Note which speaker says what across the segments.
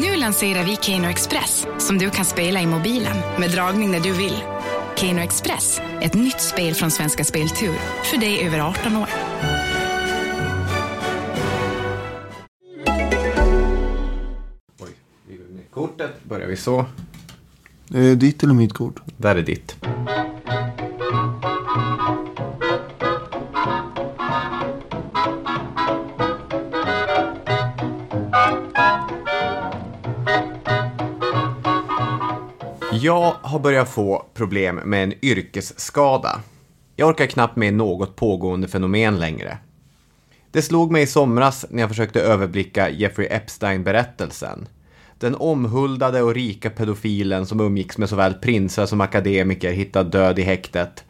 Speaker 1: Nu lanserar vi Keno Express som du kan spela i mobilen med dragning när du vill. Keno Express, ett nytt spel från Svenska Speltur för dig över 18 år.
Speaker 2: Oj, kortet. Börjar vi så.
Speaker 3: Eh, ditt eller mitt kort?
Speaker 2: Där är ditt. Jag har börjat få problem med en yrkesskada. Jag orkar knappt med något pågående fenomen längre. Det slog mig i somras när jag försökte överblicka Jeffrey Epstein-berättelsen. Den omhuldade och rika pedofilen som umgicks med såväl prinsar som akademiker hittad död i häktet.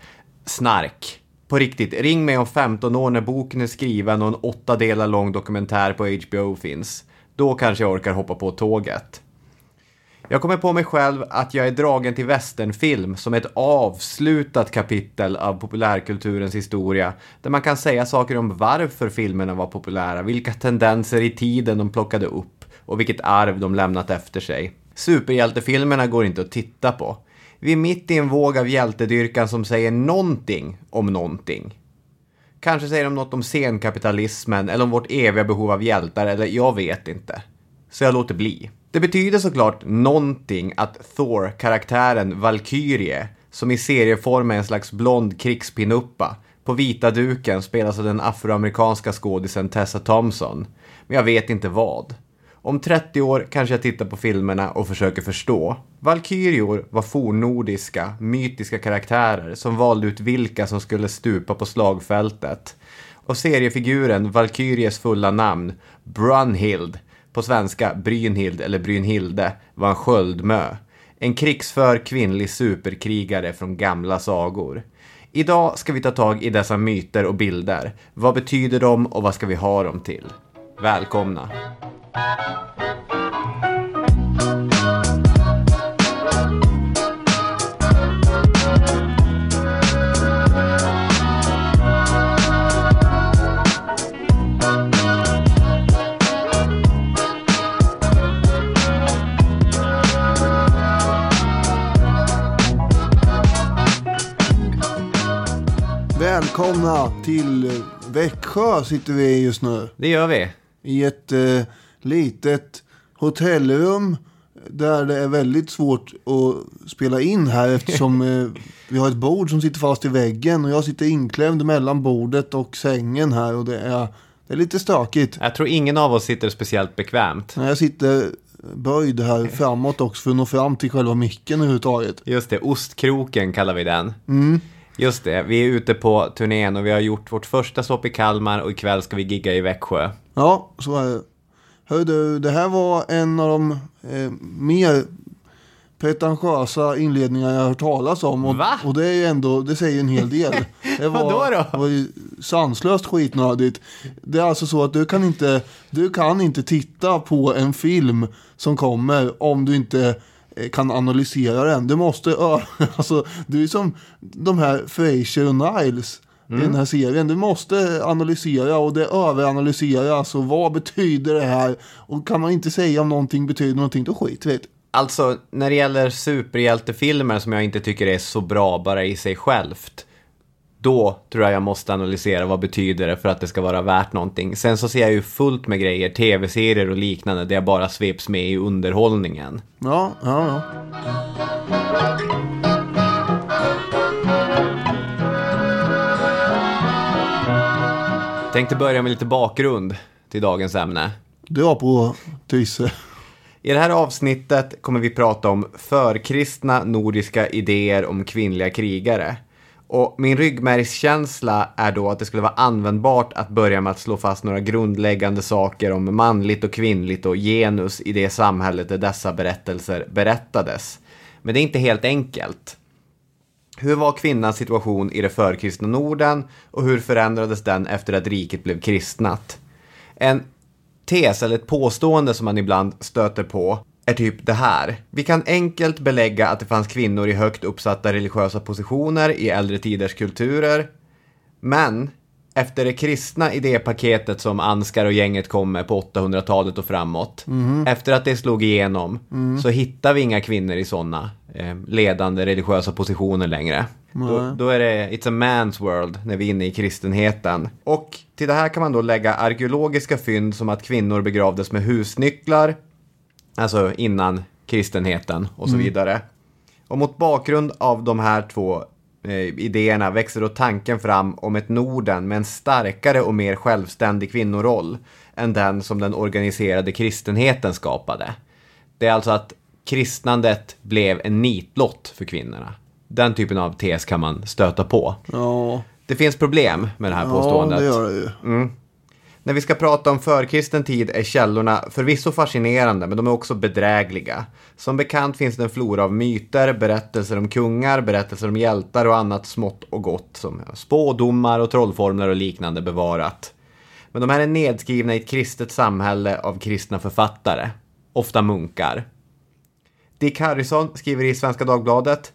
Speaker 2: Snark. På riktigt, ring mig om 15 år när boken är skriven och en åtta delar lång dokumentär på HBO finns. Då kanske jag orkar hoppa på tåget. Jag kommer på mig själv att jag är dragen till västernfilm som ett avslutat kapitel av populärkulturens historia, där man kan säga saker om varför filmerna var populära, vilka tendenser i tiden de plockade upp och vilket arv de lämnat efter sig. Superhjältefilmerna går inte att titta på. Vi är mitt i en våg av hjältedyrkan som säger någonting om någonting. Kanske säger de något om senkapitalismen eller om vårt eviga behov av hjältar, eller jag vet inte. Så jag låter bli. Det betyder såklart någonting att Thor-karaktären Valkyrie, som i serieform är en slags blond krigspinuppa, på vita duken spelas av den afroamerikanska skådisen Tessa Thompson. Men jag vet inte vad. Om 30 år kanske jag tittar på filmerna och försöker förstå. Valkyrior var fornnordiska, mytiska karaktärer som valde ut vilka som skulle stupa på slagfältet. Och seriefiguren Valkyries fulla namn, Brunhild, på svenska Brynhild eller Brynhilde, var en sköldmö. En krigsför kvinnlig superkrigare från gamla sagor. Idag ska vi ta tag i dessa myter och bilder. Vad betyder de och vad ska vi ha dem till? Välkomna!
Speaker 3: Välkomna till Växjö sitter vi just nu.
Speaker 2: Det gör vi.
Speaker 3: I ett eh, litet hotellrum. Där det är väldigt svårt att spela in här eftersom eh, vi har ett bord som sitter fast i väggen. Och jag sitter inklämd mellan bordet och sängen här. Och det är, det är lite stökigt.
Speaker 2: Jag tror ingen av oss sitter speciellt bekvämt.
Speaker 3: Jag sitter böjd här framåt också för att nå fram till själva micken överhuvudtaget.
Speaker 2: Just det, ostkroken kallar vi den. Just det, vi är ute på turnén och vi har gjort vårt första stopp i Kalmar och ikväll ska vi gigga i Växjö.
Speaker 3: Ja, så är det. Hör du, det här var en av de eh, mer pretentiösa inledningar jag har hört talas om. Och,
Speaker 2: Va?
Speaker 3: och det är ju ändå, det säger en hel del. Det var,
Speaker 2: Vadå då?
Speaker 3: Det var ju sanslöst skitnödigt. Det är alltså så att du kan inte, du kan inte titta på en film som kommer om du inte kan analysera den. Du måste, alltså, du är som de här Fraser och Niles i den här serien. Du måste analysera och det överanalysera. Alltså vad betyder det här? Och kan man inte säga om någonting betyder någonting, då skit vet.
Speaker 2: Alltså, när det gäller superhjältefilmer som jag inte tycker är så bra bara i sig självt, då tror jag jag måste analysera vad betyder det för att det ska vara värt någonting. Sen så ser jag ju fullt med grejer, tv-serier och liknande, där jag bara sveps med i underhållningen.
Speaker 3: Ja, ja, ja.
Speaker 2: Tänkte börja med lite bakgrund till dagens ämne.
Speaker 3: Dra på Tysse.
Speaker 2: I det här avsnittet kommer vi prata om förkristna nordiska idéer om kvinnliga krigare. Och min ryggmärgskänsla är då att det skulle vara användbart att börja med att slå fast några grundläggande saker om manligt och kvinnligt och genus i det samhället där dessa berättelser berättades. Men det är inte helt enkelt. Hur var kvinnans situation i det förkristna Norden och hur förändrades den efter att riket blev kristnat? En tes eller ett påstående som man ibland stöter på är typ det här. Vi kan enkelt belägga att det fanns kvinnor i högt uppsatta religiösa positioner i äldre tiders kulturer. Men efter det kristna idépaketet som Anskar och gänget kom med på 800-talet och framåt. Efter att det slog igenom så hittar vi inga kvinnor i sådana eh, ledande religiösa positioner längre. Då, då är det It's a man's world när vi är inne i kristenheten. Och till det här kan man då lägga arkeologiska fynd som att kvinnor begravdes med husnycklar, alltså innan kristenheten och så vidare. Och mot bakgrund av de här två eh, idéerna växer då tanken fram om ett Norden med en starkare och mer självständig kvinnoroll än den som den organiserade kristenheten skapade. Det är alltså att kristnandet blev en nitlott för kvinnorna. Den typen av tes kan man stöta på.
Speaker 3: Ja,
Speaker 2: Det finns problem med det här
Speaker 3: ja
Speaker 2: påståendet.
Speaker 3: det gör det ju.
Speaker 2: När vi ska prata om förkristen tid är källorna förvisso fascinerande, men de är också bedrägliga. Som bekant finns det en flora av myter, berättelser om kungar, berättelser om hjältar och annat smått och gott som spådomar och trollformler och liknande bevarat. Men de här är nedskrivna i ett kristet samhälle av kristna författare, ofta munkar. Dick Harrison skriver i Svenska Dagbladet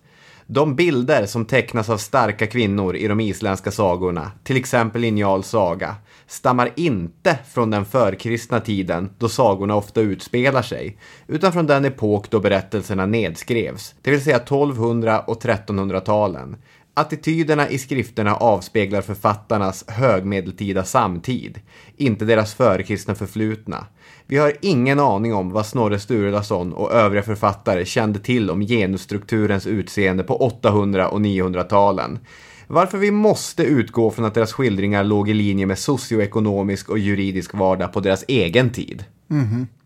Speaker 2: de bilder som tecknas av starka kvinnor i de isländska sagorna, till exempel i Njals saga, stammar inte från den förkristna tiden då sagorna ofta utspelar sig, utan från den epok då berättelserna nedskrevs, det vill säga 1200 och 1300-talen. Attityderna i skrifterna avspeglar författarnas högmedeltida samtid, inte deras förkristna förflutna. Vi har ingen aning om vad Snorre Sturlason och övriga författare kände till om genusstrukturens utseende på 800 och 900-talen. Varför vi måste utgå från att deras skildringar låg i linje med socioekonomisk och juridisk vardag på deras egen tid.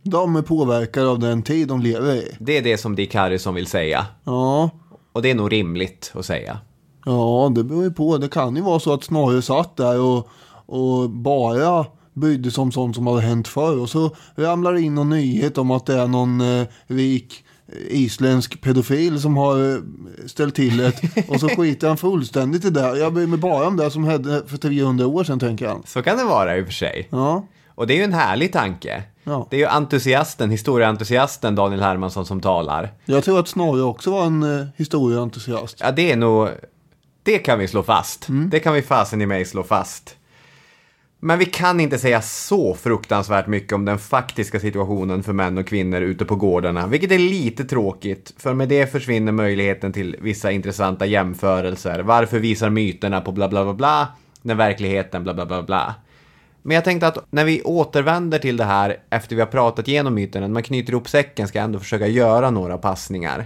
Speaker 3: De är påverkade av den tid de lever i.
Speaker 2: Det är det som Dick Harrison vill säga.
Speaker 3: Ja,
Speaker 2: Och det är nog rimligt att säga.
Speaker 3: ja det beror ju på. Det kan ju vara så att Snorre satt där och, och bara brydde sig om sånt som hade hänt förr. Och så ramlar det in någon nyhet om att det är någon eh, rik eh, isländsk pedofil som har eh, ställt till det. Och så skiter han fullständigt i det. Jag bryr mig bara om det som hände för 300 år sedan tänker han.
Speaker 2: Så kan det vara i och för sig.
Speaker 3: Ja,
Speaker 2: Och det är ju en härlig tanke.
Speaker 3: Ja.
Speaker 2: Det är ju entusiasten, historieentusiasten Daniel Hermansson som talar.
Speaker 3: jag tror att Snorre också var en eh, historieentusiast.
Speaker 2: Ja, det är nog... Det kan vi slå fast.
Speaker 3: Mm.
Speaker 2: Det kan vi fasen i mig slå fast. Men vi kan inte säga så fruktansvärt mycket om den faktiska situationen för män och kvinnor ute på gårdarna, vilket är lite tråkigt, för med det försvinner möjligheten till vissa intressanta jämförelser. Varför visar myterna på bla bla bla bla, när verkligheten bla bla bla bla. Men jag tänkte att när vi återvänder till det här efter vi har pratat igenom myterna, när man knyter ihop säcken ska jag ändå försöka göra några passningar.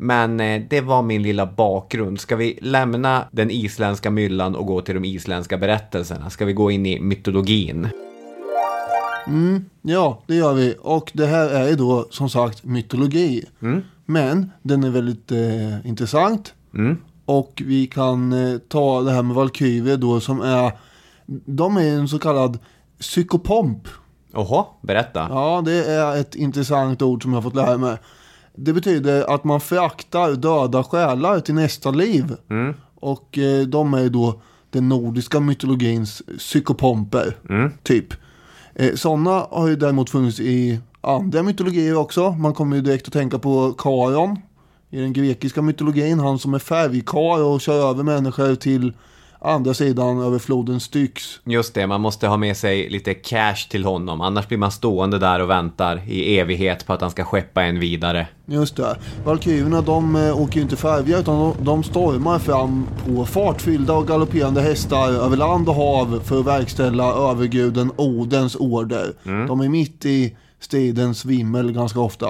Speaker 2: Men eh, det var min lilla bakgrund. Ska vi lämna den isländska myllan och gå till de isländska berättelserna? Ska vi gå in i mytologin?
Speaker 3: Ja, det gör vi. Och det här är ju då som sagt mytologi. Men den är väldigt eh, intressant. Och vi kan eh, ta det här med valkyrier då som är, de är en så kallad psykopomp.
Speaker 2: Oho, berätta.
Speaker 3: Ja, det är ett intressant ord som jag har fått lära mig. Det betyder att man fraktar döda själar till nästa liv. Och eh, de är då den nordiska mytologins psykopomper, typ. Eh, sådana har ju däremot funnits i andra mytologier också. Man kommer ju direkt att tänka på Karon i den grekiska mytologin. Han som är färgkar och kör över människor till andra sidan över floden Styx.
Speaker 2: Just det, man måste ha med sig lite cash till honom. Annars blir man stående där och väntar i evighet på att han ska skeppa en vidare.
Speaker 3: Just det. Valkyrierna de eh, åker ju inte färdiga utan de, de stormar fram på fartfyllda och galopperande hästar över land och hav för att verkställa överguden Odens order. De är mitt i stridens vimmel ganska ofta.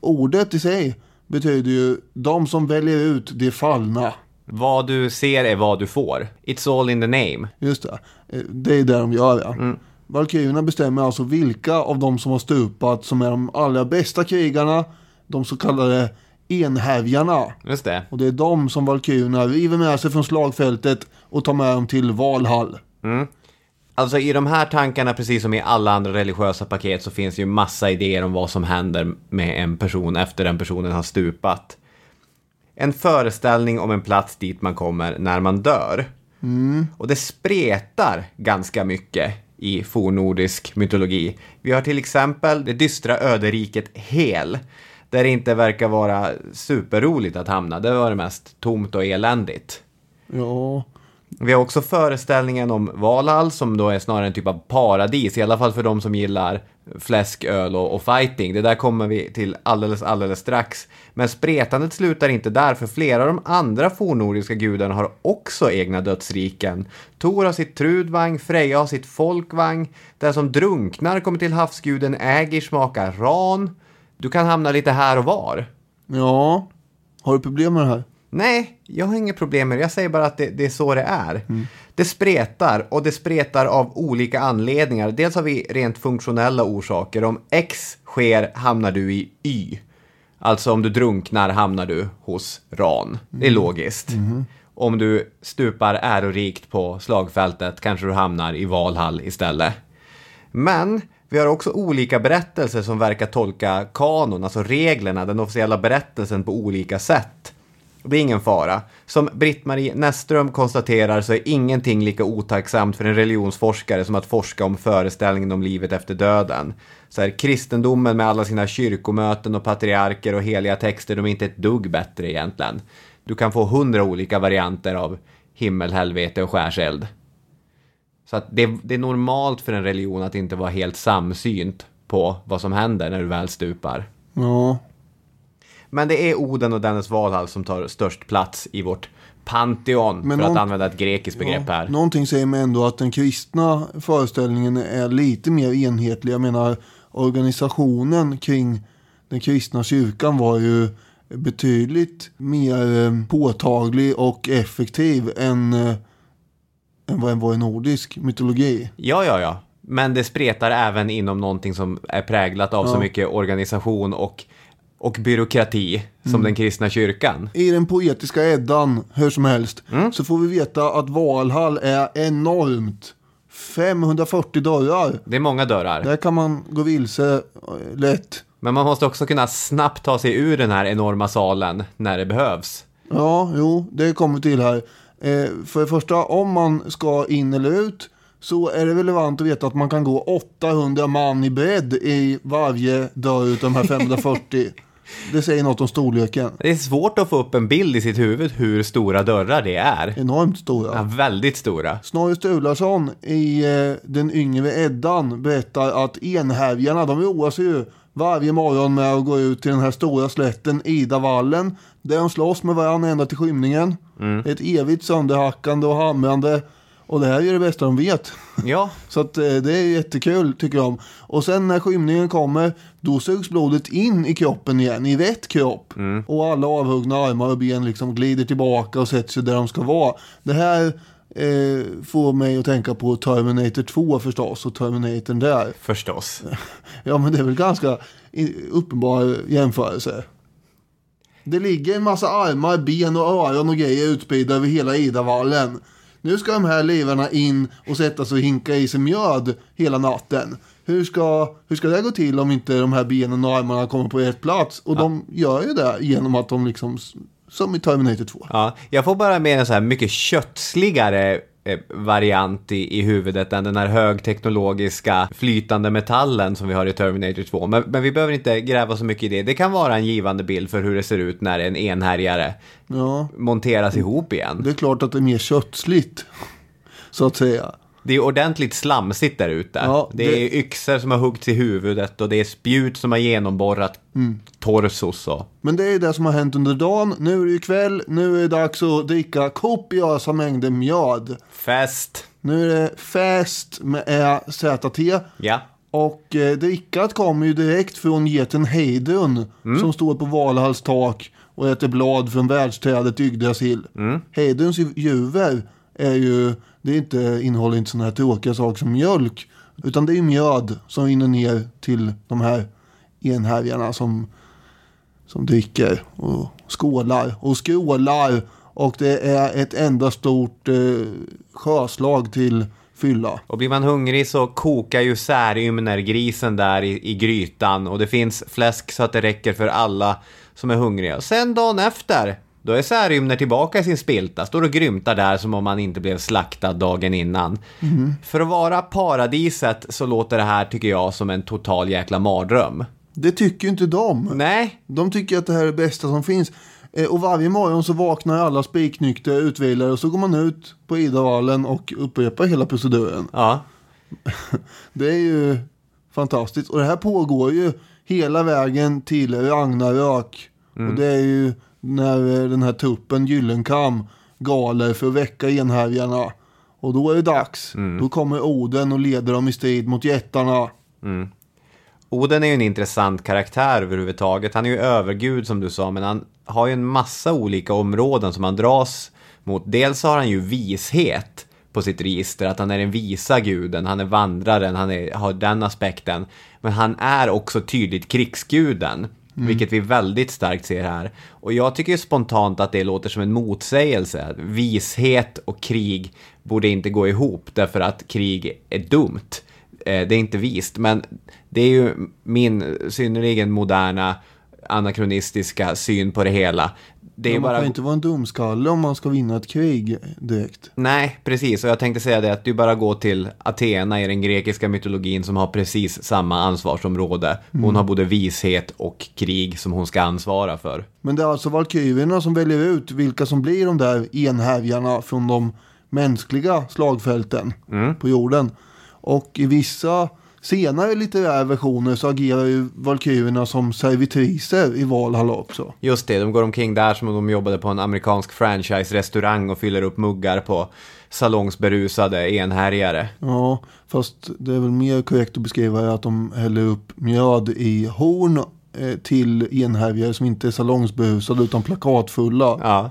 Speaker 3: Ordet i sig betyder ju de som väljer ut de fallna.
Speaker 2: Vad du ser är vad du får. It's all in the name.
Speaker 3: Just det. Eh, Det är det de gör ja. Valkyrierna bestämmer alltså vilka av de som har stupat som är de allra bästa krigarna. De så kallade enhävjarna.
Speaker 2: Just det.
Speaker 3: Och det är de som valkyrierna river med sig från slagfältet och tar med dem till Valhall.
Speaker 2: Alltså i de här tankarna, precis som i alla andra religiösa paket, så finns ju massa idéer om vad som händer med en person efter den personen har stupat. En föreställning om en plats dit man kommer när man dör. Och det spretar ganska mycket i fornordisk mytologi. Vi har till exempel det dystra öderiket Hel, där det inte verkar vara superroligt att hamna. Det var det mest tomt och eländigt.
Speaker 3: Ja,
Speaker 2: Vi har också föreställningen om Valhall som då är snarare en typ av paradis, i alla fall för de som gillar fläsk, öl och, och fighting. Det där kommer vi till alldeles, alldeles strax. Men spretandet slutar inte där, för flera av de andra fornnordiska gudarna har också egna dödsriken. Tor har sitt Trudvang, Freja har sitt Folkvang, den som drunknar kommer till havsguden Ägir smakar ran. Du kan hamna lite här och var.
Speaker 3: Ja, har du problem med det här?
Speaker 2: Nej, jag har inget problem med det. Jag säger bara att det, det är så det är. Det spretar och det spretar av olika anledningar. Dels har vi rent funktionella orsaker. Om X sker hamnar du i Y. Alltså om du drunknar hamnar du hos Ran. Det är logiskt. Om du stupar ärorikt på slagfältet kanske du hamnar i Valhall istället. Men vi har också olika berättelser som verkar tolka kanon, alltså reglerna, den officiella berättelsen på olika sätt. Det är ingen fara. Som Britt-Marie Näsström konstaterar så är ingenting lika otacksamt för en religionsforskare som att forska om föreställningen om livet efter döden. Så här, kristendomen med alla sina kyrkomöten och patriarker och heliga texter, de är inte ett dugg bättre egentligen. Du kan få hundra olika varianter av himmel, helvete och skärseld. Så att det, det är normalt för en religion att inte vara helt samsynt på vad som händer när du väl stupar.
Speaker 3: Ja,
Speaker 2: men det är Oden och Dennis Valhall som tar störst plats i vårt Pantheon,
Speaker 3: Men
Speaker 2: för att använda ett grekiskt begrepp här.
Speaker 3: Någonting säger mig ändå att den kristna föreställningen är lite mer enhetlig. Jag menar organisationen kring den kristna kyrkan var ju betydligt mer eh, påtaglig och effektiv än, eh, än vad den var i nordisk mytologi.
Speaker 2: Ja, ja, ja. Men det spretar även inom någonting som är präglat av så
Speaker 3: Ja.
Speaker 2: mycket organisation och, och byråkrati som
Speaker 3: Mm.
Speaker 2: den kristna kyrkan.
Speaker 3: I den poetiska Eddan, hur som helst,
Speaker 2: Mm.
Speaker 3: så får vi veta att Valhall är enormt. 540 dörrar.
Speaker 2: Det är många dörrar.
Speaker 3: Där kan man gå vilse eh, lätt.
Speaker 2: Men man måste också kunna snabbt ta sig ur den här enorma salen när det behövs.
Speaker 3: Ja, jo, det kommer till här. Eh, för det första, om man ska in eller ut så är det relevant att veta att man kan gå 800 man i bredd i varje dörr utav de här 540. Det säger något om storleken.
Speaker 2: Det är svårt att få upp en bild i sitt huvud hur stora dörrar det är.
Speaker 3: Enormt stora.
Speaker 2: Ja, väldigt stora.
Speaker 3: Snorre Sturlason i eh, den yngre Eddan berättar att enhärjarna, de roar sig ju varje morgon med att gå ut till den här stora slätten Idavallen. Där de slåss med varandra ända till skymningen. Ett evigt sönderhackande och hamrande. Och det här är det bästa de vet.
Speaker 2: Ja,
Speaker 3: Så att eh, det är jättekul tycker de. Och sen när skymningen kommer, då sugs blodet in i kroppen igen, i rätt kropp. Och alla avhuggna armar och ben liksom glider tillbaka och sätter sig där de ska vara. Det här eh, får mig att tänka på Terminator 2 förstås, och Terminator där.
Speaker 2: förstås.
Speaker 3: Ja men det är väl ganska uppenbar jämförelse. Det ligger en massa armar, ben och öron och grejer utspridda över hela Idavallen. Nu ska de här livarna in och sätta sig och hinka i sig mjöd hela natten. Hur ska, hur ska det gå till om inte de här benen och armarna kommer på rätt plats? Och de gör ju det genom att de liksom, som i Terminator 2.
Speaker 2: Ja, jag får bara med en så här mycket kötsligare eh, variant i, i huvudet än den här högteknologiska flytande metallen som vi har i Terminator 2. Men, men vi behöver inte gräva så mycket i det. Det kan vara en givande bild för hur det ser ut när en enhärjare
Speaker 3: Ja,
Speaker 2: monteras ihop igen.
Speaker 3: det är klart att det är mer kötsligt. Så att säga.
Speaker 2: Det är ordentligt slamsigt där ute.
Speaker 3: Ja,
Speaker 2: det...
Speaker 3: det-
Speaker 2: är yxor som har huggits i huvudet och det är spjut som har genomborrat
Speaker 3: Mm.
Speaker 2: torsos och...
Speaker 3: Men det är det som har hänt under dagen. Nu är det ju kväll, nu är det dags att dricka kopiösa mängder mjöd.
Speaker 2: Fest!
Speaker 3: Nu är det fest med ZT.
Speaker 2: Ja.
Speaker 3: Och eh, drickat kommer ju direkt från geten Heidun. Som står på Valhalls tak och äter blad från världsträdet Yggdrasil. Mm. Heiduns ju- juver är ju, det är inte, innehåller inte sådana här tråkiga saker som mjölk. Utan det är mjöd som rinner ner till de här enhärjarna som, som dricker och skålar och skrålar. Och det är ett enda stort eh, sjöslag till fylla.
Speaker 2: Och blir man hungrig så kokar ju särymnergrisen där i, i grytan och det finns fläsk så att det räcker för alla som är hungriga. Och sen dagen efter, då är särymner tillbaka i sin spilta, står och grymtar där som om man inte blev slaktad dagen innan. För att vara paradiset så låter det här, tycker jag, som en total jäkla mardröm.
Speaker 3: Det tycker ju inte de.
Speaker 2: Nej,
Speaker 3: De tycker att det här är det bästa som finns. Eh, Och varje morgon så vaknar alla spiknyktra utvilade och så går man ut på Idavallen och upprepar hela proceduren.
Speaker 2: Ja,
Speaker 3: Det är ju fantastiskt. Och det här pågår ju hela vägen till Ragnarök. Och det är ju när eh, den här tuppen Gyllenkam galer för att väcka enhärjarna. Och då är det dags. Då kommer Oden och leder dem i strid mot jättarna.
Speaker 2: Oden är ju en intressant karaktär överhuvudtaget. Han är ju övergud som du sa, men han har ju en massa olika områden som han dras mot. Dels har han ju vishet på sitt register, att han är den visa guden, han är vandraren, han är, har den aspekten. Men han är också tydligt krigsguden, Mm. vilket vi väldigt starkt ser här. Och jag tycker ju spontant att det låter som en motsägelse. Vishet och krig borde inte gå ihop, därför att krig är dumt. Eh, det är inte vist, men det är ju min synnerligen moderna anakronistiska syn på det hela. Det är ju
Speaker 3: man
Speaker 2: bara...
Speaker 3: kan inte vara en dumskalle om man ska vinna ett krig direkt.
Speaker 2: Nej, precis. Och jag tänkte säga det att du bara går till Athena i den grekiska mytologin som har precis samma ansvarsområde. Hon har både vishet och krig som hon ska ansvara för.
Speaker 3: Men det är alltså valkyrierna som väljer ut vilka som blir de där enhävjarna från de mänskliga slagfälten på jorden. Och i vissa senare litterära versioner så agerar ju valkyrierna som servitriser i Valhalla också.
Speaker 2: Just det, de går omkring där som om de jobbade på en amerikansk franchise-restaurang och fyller upp muggar på salongsberusade enhärjare.
Speaker 3: Ja, fast det är väl mer korrekt att beskriva det att de häller upp mjöd i horn eh, till enhävjare som inte är salongsberusade utan plakatfulla.
Speaker 2: Ja,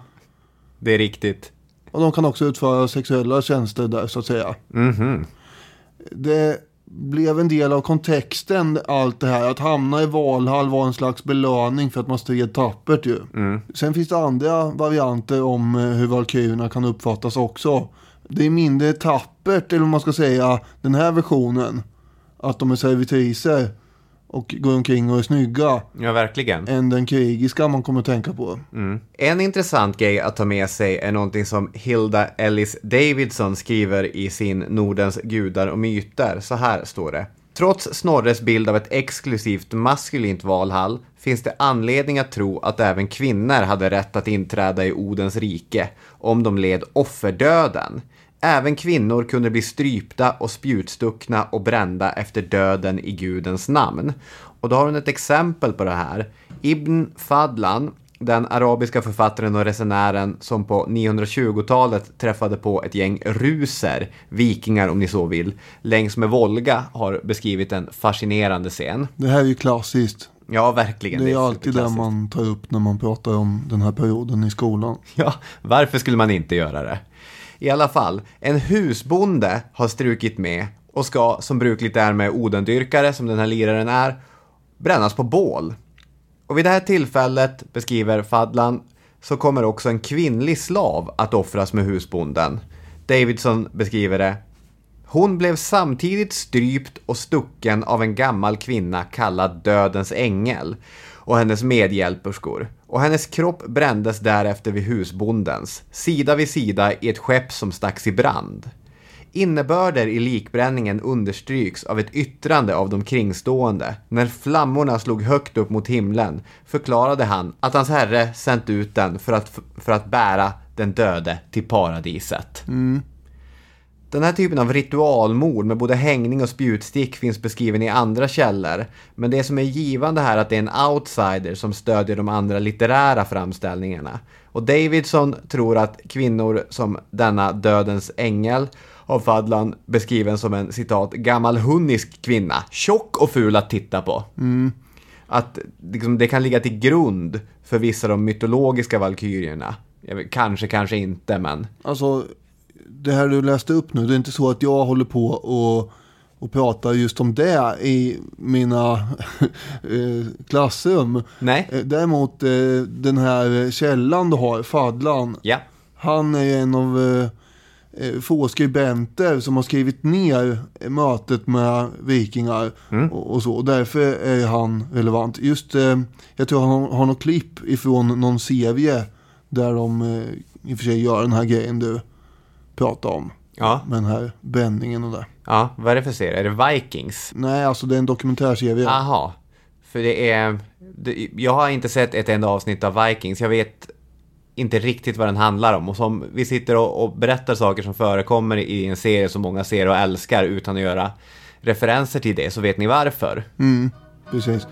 Speaker 2: det är riktigt.
Speaker 3: Och de kan också utföra sexuella tjänster där så att säga.
Speaker 2: Mhm.
Speaker 3: Det blev en del av kontexten allt det här. Att hamna i Valhall var en slags belöning för att man stred tappert ju. Sen finns det andra varianter om eh, hur valkyrierna kan uppfattas också. Det är mindre tappert, eller vad man ska säga, den här versionen. Att de är servitriser och går omkring och är snygga.
Speaker 2: Ja, verkligen.
Speaker 3: Än den krigiska man kommer att tänka på.
Speaker 2: En intressant grej att ta med sig är någonting som Hilda Ellis Davidson skriver i sin Nordens gudar och myter. Så här står det. Trots Snorres bild av ett exklusivt maskulint Valhall finns det anledning att tro att även kvinnor hade rätt att inträda i Odens rike om de led offerdöden. Även kvinnor kunde bli strypta och spjutstuckna och brända efter döden i gudens namn. Och då har hon ett exempel på det här. Ibn Fadlan, den arabiska författaren och resenären som på 920-talet träffade på ett gäng ruser, vikingar om ni så vill, längs med Volga har beskrivit en fascinerande scen.
Speaker 3: Det här är ju klassiskt.
Speaker 2: Ja, verkligen.
Speaker 3: Det är alltid det man tar upp när man pratar om den här perioden i skolan.
Speaker 2: Ja, varför skulle man inte göra det? I alla fall, en husbonde har strukit med och ska, som brukligt är med odendyrkare, som den här liraren är, brännas på bål. Och vid det här tillfället, beskriver Fadlan, så kommer också en kvinnlig slav att offras med husbonden. Davidson beskriver det. Hon blev samtidigt strypt och stucken av en gammal kvinna kallad Dödens ängel och hennes medhjälperskor. Och hennes kropp brändes därefter vid husbondens, sida vid sida i ett skepp som stacks i brand. Innebörder i likbränningen understryks av ett yttrande av de kringstående. När flammorna slog högt upp mot himlen förklarade han att hans herre sänt ut den för att, för att bära den döde till paradiset. Mm. Den här typen av ritualmord med både hängning och spjutstick finns beskriven i andra källor. Men det som är givande här är att det är en outsider som stödjer de andra litterära framställningarna. Och Davidson tror att kvinnor som denna dödens ängel av Fadlan beskriven som en citat gammal hunnisk kvinna, tjock och ful att titta på. Att liksom, det kan ligga till grund för vissa av de mytologiska valkyrierna. Kanske, kanske inte, men...
Speaker 3: Alltså, det här du läste upp nu, det är inte så att jag håller på och, och pratar just om det i mina eh, klassrum.
Speaker 2: Nej.
Speaker 3: Eh, Däremot eh, den här källan du har, Fadlan,
Speaker 2: Ja.
Speaker 3: han är en av få skribenter som har skrivit ner mötet med vikingar och, och så. Och därför är han relevant. Just, eh, jag tror han har något klipp ifrån någon serie där de eh, i och för sig gör den här grejen du pratar om.
Speaker 2: Ja.
Speaker 3: Med den här bränningen och det.
Speaker 2: Ja, vad är det för serie? Är det Vikings?
Speaker 3: Nej, alltså det är en dokumentärserie.
Speaker 2: Jaha. För det är... Det, jag har inte sett ett enda avsnitt av Vikings. Jag vet inte riktigt vad den handlar om. Och som vi sitter och, och berättar saker som förekommer i en serie som många ser och älskar utan att göra referenser till det så vet ni varför.
Speaker 3: Mm, precis.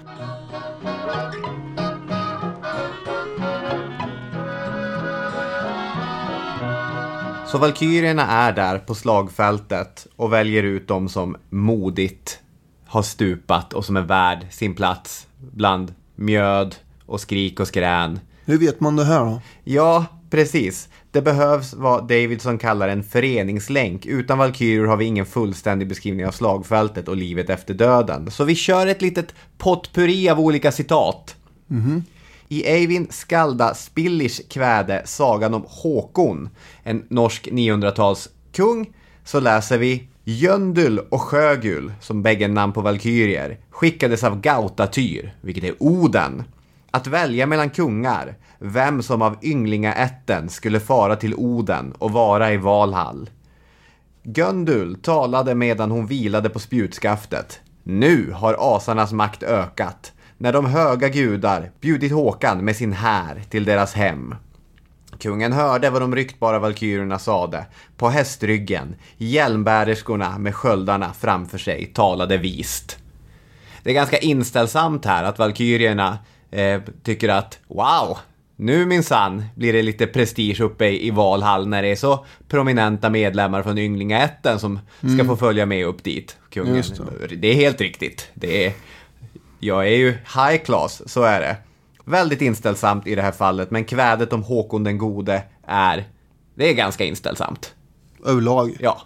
Speaker 2: Så Valkyrierna är där på slagfältet och väljer ut dem som modigt har stupat och som är värd sin plats bland mjöd och skrik och skrän.
Speaker 3: Hur vet man det här då?
Speaker 2: Ja, precis. Det behövs vad Davidson kallar en föreningslänk. Utan Valkyrior har vi ingen fullständig beskrivning av slagfältet och livet efter döden. Så vi kör ett litet potpurri av olika citat. I Eivind Skalda Spillers kväde Sagan om Håkon, en norsk 900-talskung, så läser vi Jöndul och Sjögul, som bägge namn på valkyrier, skickades av Gautatyr, vilket är Oden, att välja mellan kungar, vem som av ynglingaätten skulle fara till Oden och vara i Valhall. Göndul talade medan hon vilade på spjutskaftet. Nu har asarnas makt ökat, när de höga gudar bjudit Håkan med sin här till deras hem. Kungen hörde vad de ryktbara valkyrierna sade. På hästryggen, hjälmbärerskorna med sköldarna framför sig talade vist. Det är ganska inställsamt här att valkyrierna eh, tycker att wow, nu minsann blir det lite prestige uppe i, i Valhall när det är så prominenta medlemmar från Ynglingaätten som ska få följa med upp dit. Kungen.
Speaker 3: Just
Speaker 2: det. är helt riktigt. Det är, jag är ju high class, så är det. Väldigt inställsamt i det här fallet, men kvädet om Håkon den gode är, det är ganska inställsamt.
Speaker 3: Överlag.
Speaker 2: Ja,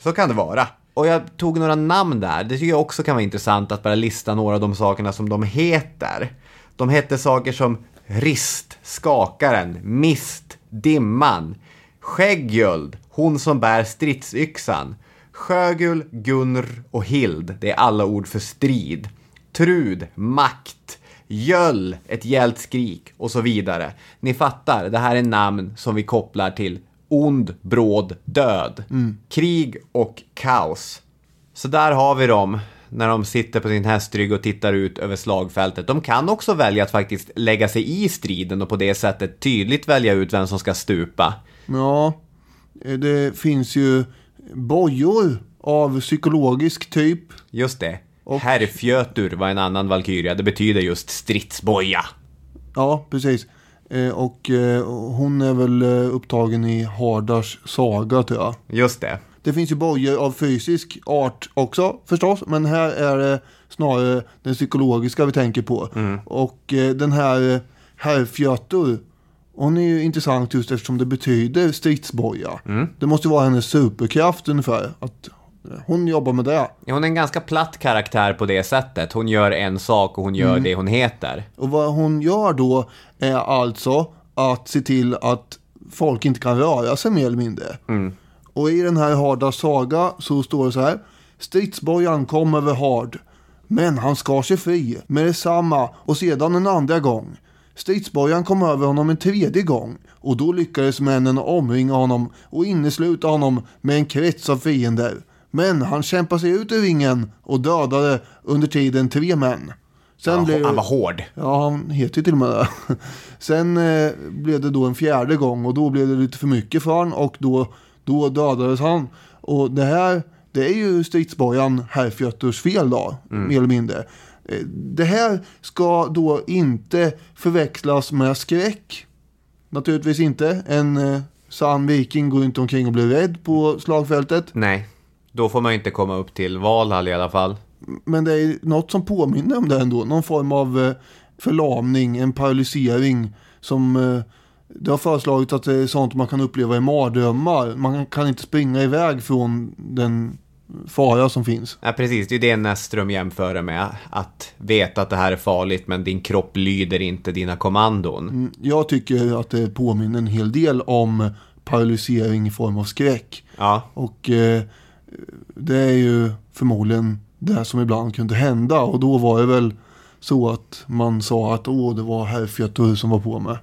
Speaker 2: så kan det vara. Och jag tog några namn där. Det tycker jag också kan vara intressant att bara lista några av de sakerna som de heter. De hette saker som Rist, Skakaren, Mist, Dimman, Skäggjöld, hon som bär stridsyxan, Sjögul, Gunr och Hild. Det är alla ord för strid. Trud, makt, Jöll, ett gällt skrik och så vidare. Ni fattar, det här är namn som vi kopplar till ond, bråd, död. Krig och kaos. Så där har vi dem när de sitter på sin hästrygg och tittar ut över slagfältet. De kan också välja att faktiskt lägga sig i striden och på det sättet tydligt välja ut vem som ska stupa.
Speaker 3: Ja, eh, det finns ju bojor av psykologisk typ.
Speaker 2: Just det.
Speaker 3: Och-
Speaker 2: Herrfjötur var en annan valkyria. Det betyder just stridsboja.
Speaker 3: Ja, precis. Eh, Och eh, hon är väl eh, upptagen i Hardars saga tror jag.
Speaker 2: Just det.
Speaker 3: Det finns ju bojor av fysisk art också förstås. Men här är det snarare den psykologiska vi tänker på. Och eh, den här herrfjötur. Hon är ju intressant just eftersom det betyder stridsboja. Det måste vara hennes superkraft ungefär. Att hon jobbar med det.
Speaker 2: Hon är en ganska platt karaktär på det sättet. Hon gör en sak och hon gör det hon heter.
Speaker 3: Och vad hon gör då är alltså att se till att folk inte kan röra sig mer eller mindre. Och i den här Hardas saga så står det så här. Stridsbojan kom över Hard, men han skar sig fri med detsamma och sedan en andra gång. Stridsbojan kom över honom en tredje gång och då lyckades männen omringa honom och innesluta honom med en krets av fiender. Men han kämpade sig ut ur ringen och dödade under tiden tre män. Sen
Speaker 2: Ja,
Speaker 3: blev-
Speaker 2: Han var hård.
Speaker 3: Ja, han heter ju till och med det. Sen eh, blev det då en fjärde gång och då blev det lite för mycket för han och då, då dödades han. Och det här, det är ju stridsbojan Herrfjötters fel då, mer eller mindre. Eh, Det här ska då inte förväxlas med skräck. Naturligtvis inte. En eh, sann viking går inte omkring och blir rädd på slagfältet.
Speaker 2: Nej, då får man inte komma upp till Valhall i alla fall.
Speaker 3: Men det är något som påminner om det ändå. Någon form av eh, förlamning, en paralysering. Som eh, det har föreslagit att det är sånt man kan uppleva i mardrömmar. Man kan inte springa iväg från den fara som finns.
Speaker 2: Ja, precis. Det är det Näsström jämför med. Att veta att det här är farligt, men din kropp lyder inte dina kommandon.
Speaker 3: Mm, Jag tycker att det påminner en hel del om paralysering i form av skräck.
Speaker 2: Ja,
Speaker 3: Och eh, det är ju förmodligen det som ibland kunde hända. Och då var det väl så att man sa att åh, det var herrfjötter som var på mig.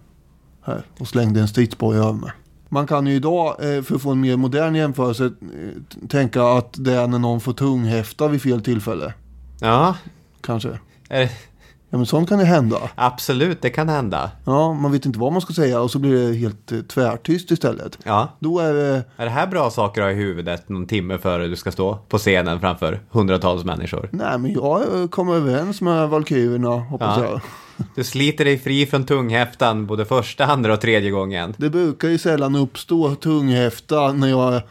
Speaker 3: Här, och slängde en stridsboja över mig. Man kan ju idag, eh, för att få en mer modern jämförelse, eh, tänka att det är när någon får tunghäfta vid fel tillfälle.
Speaker 2: ja.
Speaker 3: Kanske.
Speaker 2: Är det,
Speaker 3: Ja, men sånt kan ju hända.
Speaker 2: Absolut, det kan hända.
Speaker 3: Ja, man vet inte vad man ska säga och så blir det helt eh, tvärtyst istället.
Speaker 2: Ja.
Speaker 3: Då är det...
Speaker 2: Är det här bra saker att ha i huvudet någon timme före du ska stå på scenen framför hundratals människor?
Speaker 3: Nej, men jag kommer överens med Valkyrierna, hoppas
Speaker 2: Ja.
Speaker 3: jag.
Speaker 2: Du sliter dig fri från tunghäftan både första, andra och tredje gången.
Speaker 3: Det brukar ju sällan uppstå tunghäfta när jag,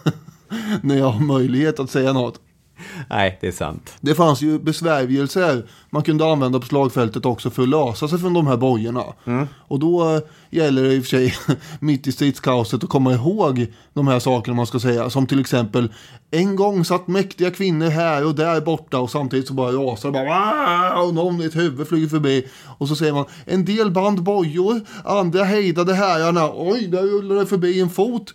Speaker 3: när jag har möjlighet att säga något.
Speaker 2: Nej, det är sant.
Speaker 3: Det fanns ju besvärjelser man kunde använda på slagfältet också för att lösa sig från de här bojorna. Och då eh, gäller det i och för sig mitt i stridskaoset att komma ihåg de här sakerna man ska säga. Som till exempel en gång satt mäktiga kvinnor här och där borta och samtidigt så bara rasar det bara och någon ett huvud flyger förbi. Och så säger man en del band bojor, andra hejdade herrarna. Oj, där rullade förbi en fot.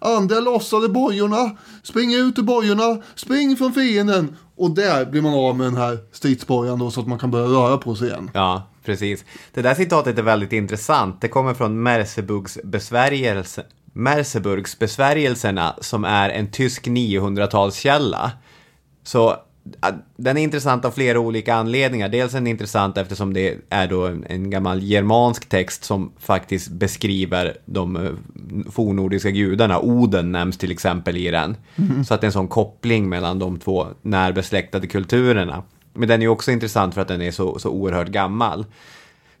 Speaker 3: Andra lossade bojorna, spring ut ur bojorna, spring från fienden. Och där blir man av med den här stridsbojan då så att man kan börja röra på sig igen.
Speaker 2: Ja, precis. Det där citatet är väldigt intressant. Det kommer från Merseburgs besvärjelse. Merseburgs besvärjelserna som är en tysk 900-talskälla. Så den är intressant av flera olika anledningar. Dels är den intressant eftersom det är då en- gammal germansk text som faktiskt beskriver de eh, fornordiska gudarna. Oden nämns till exempel i den. Så att det är en sån koppling mellan de två närbesläktade kulturerna. Men den är också intressant för att den är så, så oerhört gammal.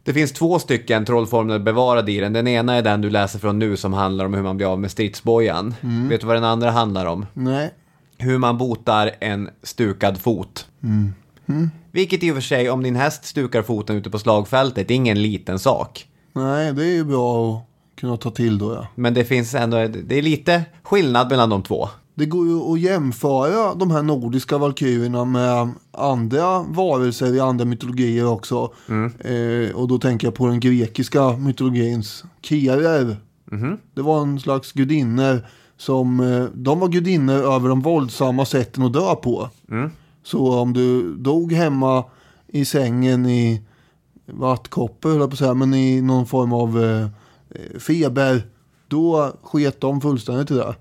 Speaker 2: Det finns två stycken trollformler bevarade i den. Den ena är den du läser från nu som handlar om hur man blir av med stridsbojan. Vet du vad den andra handlar om?
Speaker 3: Nej,
Speaker 2: Hur man botar en stukad fot. Vilket i och för sig, om din häst stukar foten ute på slagfältet, är ingen liten sak.
Speaker 3: nej, det är ju bra att kunna ta till då ja.
Speaker 2: Men det finns ändå, det är lite skillnad mellan de två.
Speaker 3: Det går ju att jämföra de här nordiska valkyrierna med andra varelser i andra mytologier också. Eh, och då tänker jag på den grekiska mytologins Kerer. Det var en slags gudinnor som, eh, de var gudinnor över de våldsamma sätten att dö på. Så om du dog hemma i sängen i vattkoppor, jag på att säga, men i någon form av eh, eh, feber, då sket de fullständigt i det.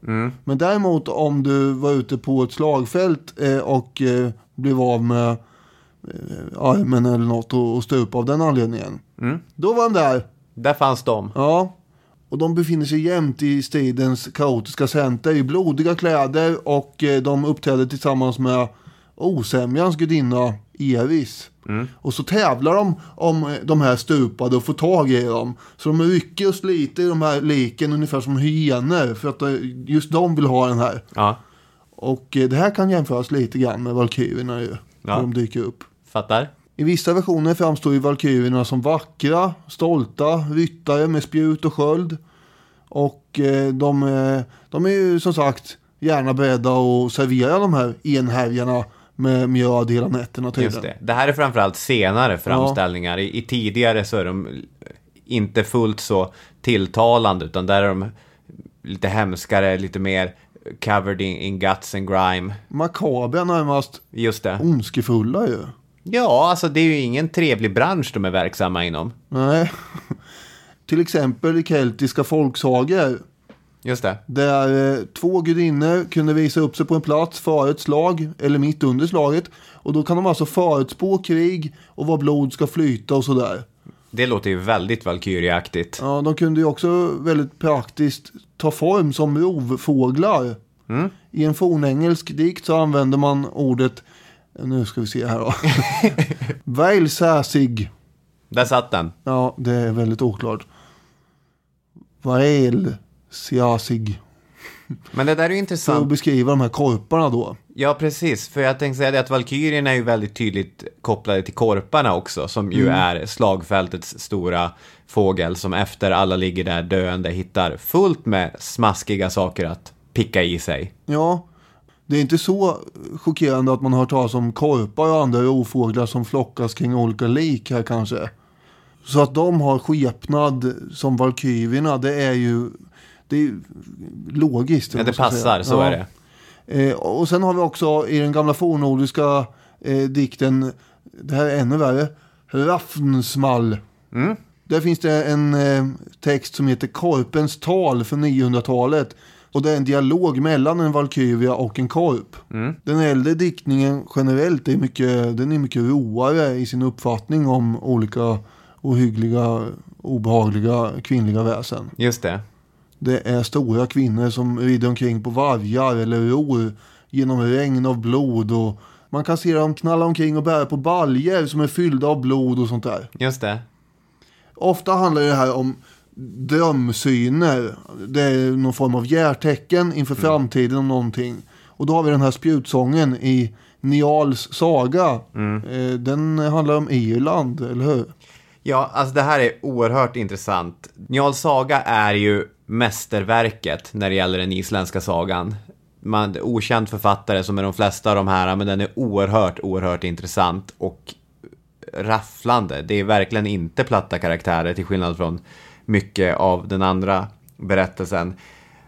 Speaker 3: Men däremot om du var ute på ett slagfält eh, och eh, blev av med eh, armen eller något och, och stup av den anledningen. Då var han där.
Speaker 2: Där fanns de.
Speaker 3: Ja. Och de befinner sig jämt i stridens kaotiska center i blodiga kläder och eh, de uppträder tillsammans med osämjans gudinna Eris. Och så tävlar de om eh, de här stupade och får tag i dem. Så de rycker och sliter i de här liken ungefär som hyenor för att eh, just de vill ha den här.
Speaker 2: Ja,
Speaker 3: Och det här kan jämföras lite grann med valkyrierna ju.
Speaker 2: Ja.
Speaker 3: När de dyker upp.
Speaker 2: fattar?
Speaker 3: I vissa versioner framstår ju valkyrierna som vackra, stolta ryttare med spjut och sköld. Och eh, de, eh, de är ju som sagt gärna beredda att servera de här enhärjarna med mjöd hela nätterna
Speaker 2: Just
Speaker 3: tydligen.
Speaker 2: det. Det här är framförallt senare framställningar. I, I tidigare så är de inte fullt så tilltalande, utan där är de lite hemskare, lite mer covered in, in guts and grime.
Speaker 3: Makabra närmast
Speaker 2: Just det.
Speaker 3: ondskefulla ju.
Speaker 2: Ja, alltså det är ju ingen trevlig bransch de är verksamma inom.
Speaker 3: Nej. Till exempel i keltiska folksagor.
Speaker 2: Just det.
Speaker 3: Där eh, två gudinnor kunde visa upp sig på en plats före ett slag eller mitt under slaget. Och då kan de alltså förutspå krig och var blod ska flyta och sådär.
Speaker 2: Det låter ju väldigt Valkyrie-aktigt.
Speaker 3: Ja, de kunde ju också väldigt praktiskt ta form som rovfåglar. I en fornengelsk dikt så använder man ordet, nu ska vi se här då. Vailsäsig.
Speaker 2: Där satt den.
Speaker 3: Ja, det är väldigt oklart. Vailsäsig.
Speaker 2: Men det där är ju
Speaker 3: För att
Speaker 2: intressant.
Speaker 3: beskriva de här korparna då.
Speaker 2: Ja, precis. För jag tänkte säga det att Valkyrierna är ju väldigt tydligt kopplade till korparna också, som ju är slagfältets stora fågel som efter alla ligger där döende hittar fullt med smaskiga saker att picka i sig.
Speaker 3: Ja, det är inte så chockerande att man har hört talas om korpar och andra rovfåglar som flockas kring olika lik här kanske. Så att de har skepnad som valkyrierna, det är ju det är logiskt.
Speaker 2: Ja, det passar, så
Speaker 3: Ja.
Speaker 2: är det.
Speaker 3: Eh, och sen har vi också i den gamla fornnordiska eh, dikten, det här är ännu värre, Raffnsmall. Där finns det en eh, text som heter Korpens tal för 900-talet. Och det är en dialog mellan en valkyria och en korp. Den äldre diktningen generellt är mycket, den är mycket roare i sin uppfattning om olika ohyggliga, obehagliga kvinnliga väsen.
Speaker 2: Just det.
Speaker 3: Det är stora kvinnor som rider omkring på vargar eller ror genom regn av blod. Och man kan se dem knalla omkring och bära på baljer som är fyllda av blod och sånt där.
Speaker 2: Just det.
Speaker 3: Ofta handlar det här om drömsyner. Det är någon form av hjärtecken inför framtiden om någonting. Och då har vi den här spjutsången i Nials saga. Eh, Den handlar om Irland, eller hur?
Speaker 2: Ja, alltså det här är oerhört intressant. Njal saga är ju mästerverket när det gäller den isländska sagan. Man, okänd författare som är de flesta av de här, men den är oerhört, oerhört intressant och rafflande. Det är verkligen inte platta karaktärer till skillnad från mycket av den andra berättelsen.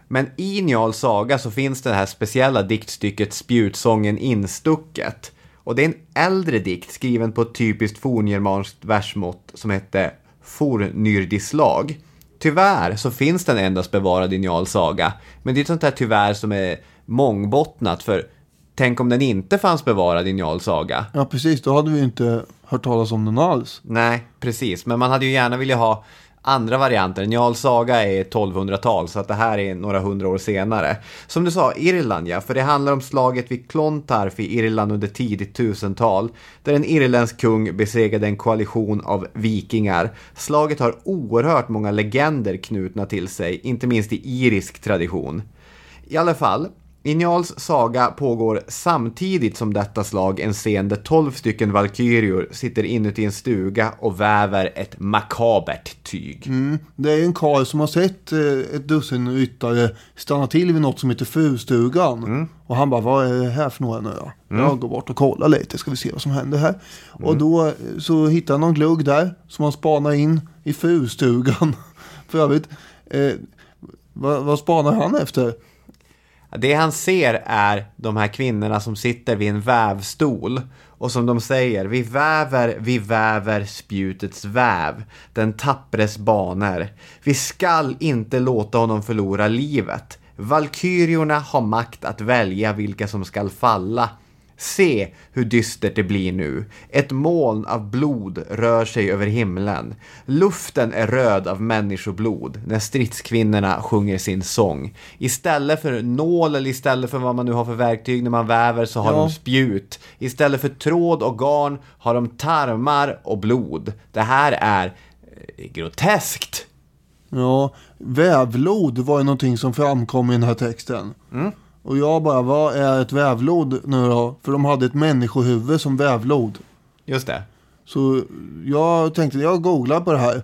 Speaker 2: Men i Njal saga så finns det här speciella diktstycket Spjutsången instucket. Och det är en äldre dikt skriven på ett typiskt forngermanskt versmått som hette Fornyrdislag. Tyvärr så finns den endast bevarad i Njal saga. Men det är ett sånt här tyvärr som är mångbottnat för tänk om den inte fanns bevarad i Njal saga.
Speaker 3: Ja, precis. Då hade vi inte hört talas om den alls.
Speaker 2: Nej, precis. Men man hade ju gärna velat ha andra varianter. Njal saga är 1200-tal, så att det här är några hundra år senare. Som du sa, Irland ja, för det handlar om slaget vid Clontarf i Irland under tidigt tusental, där en irländsk kung besegrade en koalition av vikingar. Slaget har oerhört många legender knutna till sig, inte minst i irisk tradition. I alla fall, i Njals saga pågår samtidigt som detta slag en scen där 12 stycken valkyrior sitter inuti en stuga och väver ett makabert tyg.
Speaker 3: Mm. Det är en karl som har sett eh, ett dussin ryttare stanna till vid något som heter Furstugan. Och han bara, vad är det här för några nu då? Jag går bort och kollar lite, ska vi se vad som händer här. Och då eh, så hittar han någon glugg där som han spanar in i Furstugan. för övrigt, eh, vad, vad spanar han efter?
Speaker 2: Det han ser är de här kvinnorna som sitter vid en vävstol och som de säger, vi väver, vi väver spjutets väv, den tappres banor. Vi skall inte låta honom förlora livet. Valkyriorna har makt att välja vilka som skall falla. Se hur dystert det blir nu. Ett moln av blod rör sig över himlen. Luften är röd av människoblod när stridskvinnorna sjunger sin sång. Istället för nål eller istället för vad man nu har för verktyg när man väver så har
Speaker 3: Ja.
Speaker 2: de spjut. Istället för tråd och garn har de tarmar och blod. Det här är eh, groteskt.
Speaker 3: Ja, vävlod var ju någonting som framkom i den här texten. Och jag bara, vad är ett vävlod nu då? För de hade ett människohuvud som vävlod.
Speaker 2: Just det.
Speaker 3: Så jag tänkte, jag googlar på det här.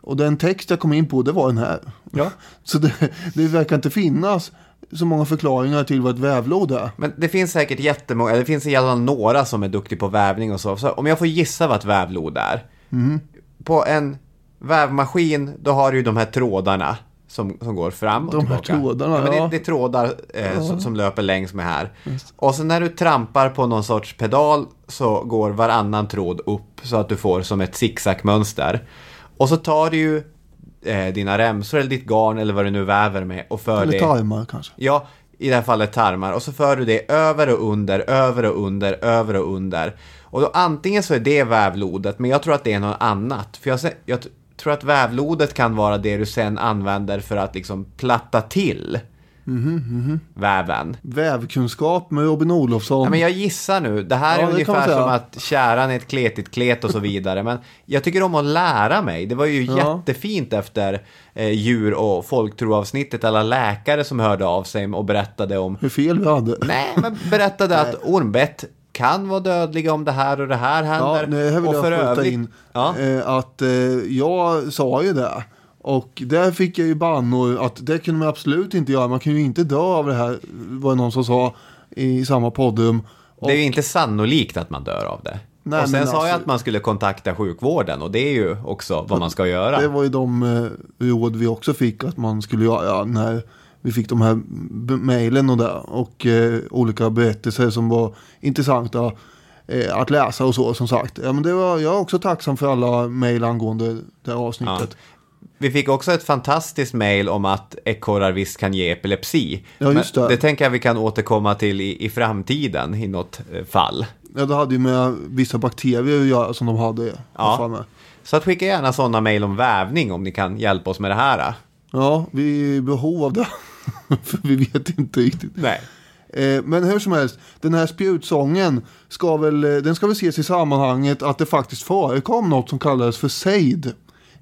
Speaker 3: Och den text jag kom in på, det var den här.
Speaker 2: Ja.
Speaker 3: Så det, det verkar inte finnas så många förklaringar till vad ett vävlod är.
Speaker 2: Men det finns säkert jättemånga, det finns i alla fall några som är duktiga på vävning och så. Så om jag får gissa vad ett vävlod är. På en vävmaskin, då har du ju de här trådarna som, som går fram och
Speaker 3: De här
Speaker 2: tillbaka.
Speaker 3: trådarna,
Speaker 2: ja. men
Speaker 3: ja.
Speaker 2: det, det är trådar eh, som, som löper längs med här. Och så när du trampar på någon sorts pedal så går varannan tråd upp så att du får som ett zigzagmönster. Och så tar du ju eh, dina remsor eller ditt garn eller vad du nu väver med och för
Speaker 3: Eller
Speaker 2: det...
Speaker 3: tarmar kanske.
Speaker 2: Ja, i det här fallet tarmar. Och så för du det över och under, över och under, över och under. Och då antingen så är det vävlodet, men jag tror att det är något annat. För jag, jag tror att vävlodet kan vara det du sen använder för att liksom platta till väven.
Speaker 3: Vävkunskap med Robin Olofsson.
Speaker 2: Ja, men jag gissar nu. Det här
Speaker 3: Ja,
Speaker 2: är
Speaker 3: det
Speaker 2: ungefär som att käran är ett kletigt klet och så vidare. Men jag tycker om att lära mig. Det var ju
Speaker 3: Ja.
Speaker 2: jättefint efter eh, djur och folktroavsnittet. Alla läkare som hörde av sig och berättade om
Speaker 3: Hur fel vi hade.
Speaker 2: Nej, men berättade att ormbett kan vara dödliga om det här och det här
Speaker 3: Ja,
Speaker 2: händer.
Speaker 3: det här vill
Speaker 2: och
Speaker 3: jag
Speaker 2: för övrigt,
Speaker 3: in.
Speaker 2: Ja,
Speaker 3: Eh, att eh, jag sa ju det. Och där fick jag ju bannor att det kunde man absolut inte göra. Man kan ju inte dö av det här, var det någon som sa i samma poddrum.
Speaker 2: det är ju inte sannolikt att man dör av det.
Speaker 3: Nej,
Speaker 2: och sen sa jag
Speaker 3: alltså-
Speaker 2: att man skulle kontakta sjukvården och det är ju också vad man ska göra.
Speaker 3: Det var ju de eh, råd vi också fick att man skulle göra när vi fick de här mejlen och där. Och eh, olika berättelser som var intressanta eh, att läsa och så som sagt. Ja, men det var, jag är också tacksam för alla mejl angående det här avsnittet.
Speaker 2: Vi fick också ett fantastiskt mejl om att ekorrar visst kan ge epilepsi.
Speaker 3: Ja, just
Speaker 2: Men
Speaker 3: det.
Speaker 2: det tänker jag vi kan återkomma till i, i framtiden i något eh, fall.
Speaker 3: Ja, det hade ju med vissa bakterier att göra som de hade.
Speaker 2: Ja.
Speaker 3: Ja.
Speaker 2: Så att skicka gärna sådana mejl om vävning om ni kan hjälpa oss med det här.
Speaker 3: ja, vi är i behov av det. För vi vet inte riktigt.
Speaker 2: Nej.
Speaker 3: Eh, Men hur som helst, den här spjutsången ska väl, eh, den ska väl ses i sammanhanget att det faktiskt förekom något som kallades för sejd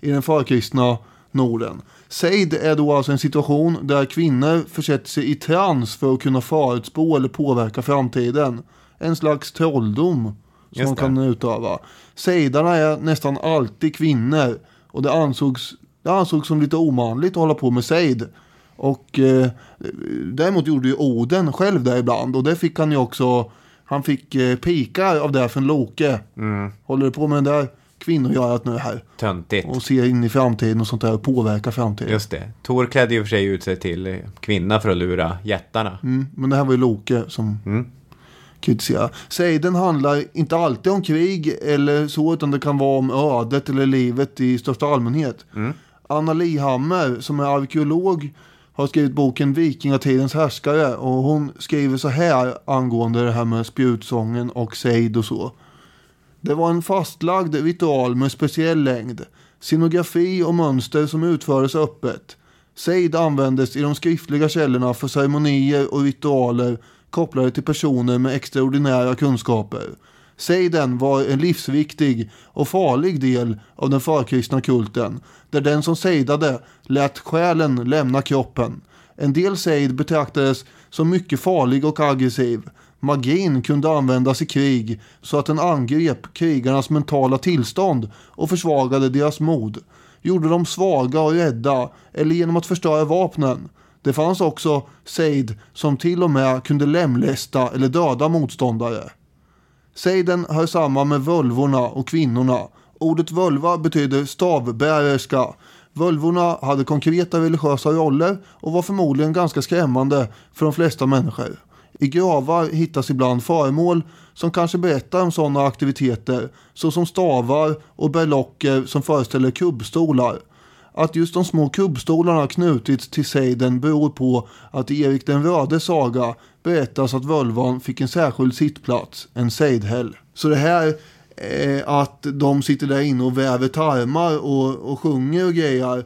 Speaker 3: i den förkristna Norden. Sejd är då alltså en situation där kvinnor försätter sig i trans för att kunna förutspå eller påverka framtiden. En slags trolldom som man kan utöva. Sejdarna är nästan alltid kvinnor och det ansågs, det ansågs som lite omanligt att hålla på med sejd. Och eh, däremot gjorde ju Oden själv det ibland och det fick han ju också. Han fick eh, pikar av det från Loke. Håller du på med det där kvinnogörat nu här
Speaker 2: Töntigt.
Speaker 3: och ser in i framtiden och sånt där och påverkar framtiden.
Speaker 2: Just det. Tor klädde ju för sig ut sig till kvinna för att lura jättarna.
Speaker 3: Mm, men det här var ju Loke som
Speaker 2: Mm.
Speaker 3: kritiserar. Sejden handlar inte alltid om krig eller så, utan det kan vara om ödet eller livet i största allmänhet. Anna Lihammer, som är arkeolog, har skrivit boken Vikingatidens härskare och hon skriver så här angående det här med spjutsången och sejd och så. Det var en fastlagd ritual med speciell längd, scenografi och mönster som utfördes öppet. Sejd användes i de skriftliga källorna för ceremonier och ritualer kopplade till personer med extraordinära kunskaper. Sejden var en livsviktig och farlig del av den förkristna kulten, där den som sejdade lät själen lämna kroppen. En del sejd betraktades som mycket farlig och aggressiv. Magin kunde användas i krig så att den angrep krigarnas mentala tillstånd och försvagade deras mod. Gjorde dem svaga och rädda eller genom att förstöra vapnen. Det fanns också sejd som till och med kunde lemlästa eller döda motståndare. Sejden hör samman med völvorna och kvinnorna. Ordet völva betyder stavbärerska. Völvorna hade konkreta religiösa roller och var förmodligen ganska skrämmande för de flesta människor. I gravar hittas ibland föremål som kanske berättar om sådana aktiviteter såsom stavar och berlocker som föreställer kubbstolar. Att just de små kubbstolarna knutits till sejden beror på att i Erik den rödes saga berättas att völvan fick en särskild sittplats, en sejdhäll. Så det här eh, att de sitter där inne och väver tarmar och, och sjunger och grejer.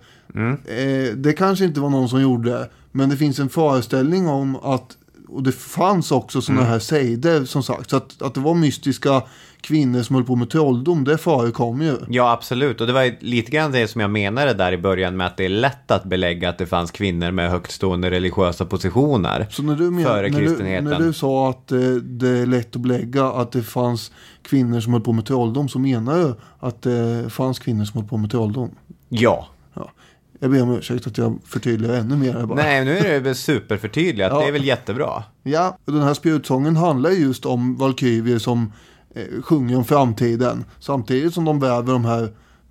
Speaker 3: Eh, det kanske inte var någon som gjorde. Men det finns en föreställning om att och det fanns också sådana här sejder som sagt. Så att, att det var mystiska kvinnor som höll på med trolldom, det förekom ju.
Speaker 2: Ja, absolut. Och det var lite grann det som jag menade där i början med att det är lätt att belägga att det fanns kvinnor med högtstående religiösa positioner.
Speaker 3: Så när du, men,
Speaker 2: Före
Speaker 3: när, du,
Speaker 2: kristenheten.
Speaker 3: när du sa att eh, det är lätt att belägga att det fanns kvinnor som höll på med trolldom så menar du att det fanns kvinnor som höll på med trolldom?
Speaker 2: Ja.
Speaker 3: Ja. Jag ber om ursäkt att jag förtydligar ännu mer. Bara.
Speaker 2: Nej, nu är det väl superförtydligat.
Speaker 3: Ja.
Speaker 2: Det är väl jättebra.
Speaker 3: Ja, och den här spjutsången handlar ju just om valkyrier som eh, sjunger om framtiden. Samtidigt som de väver de här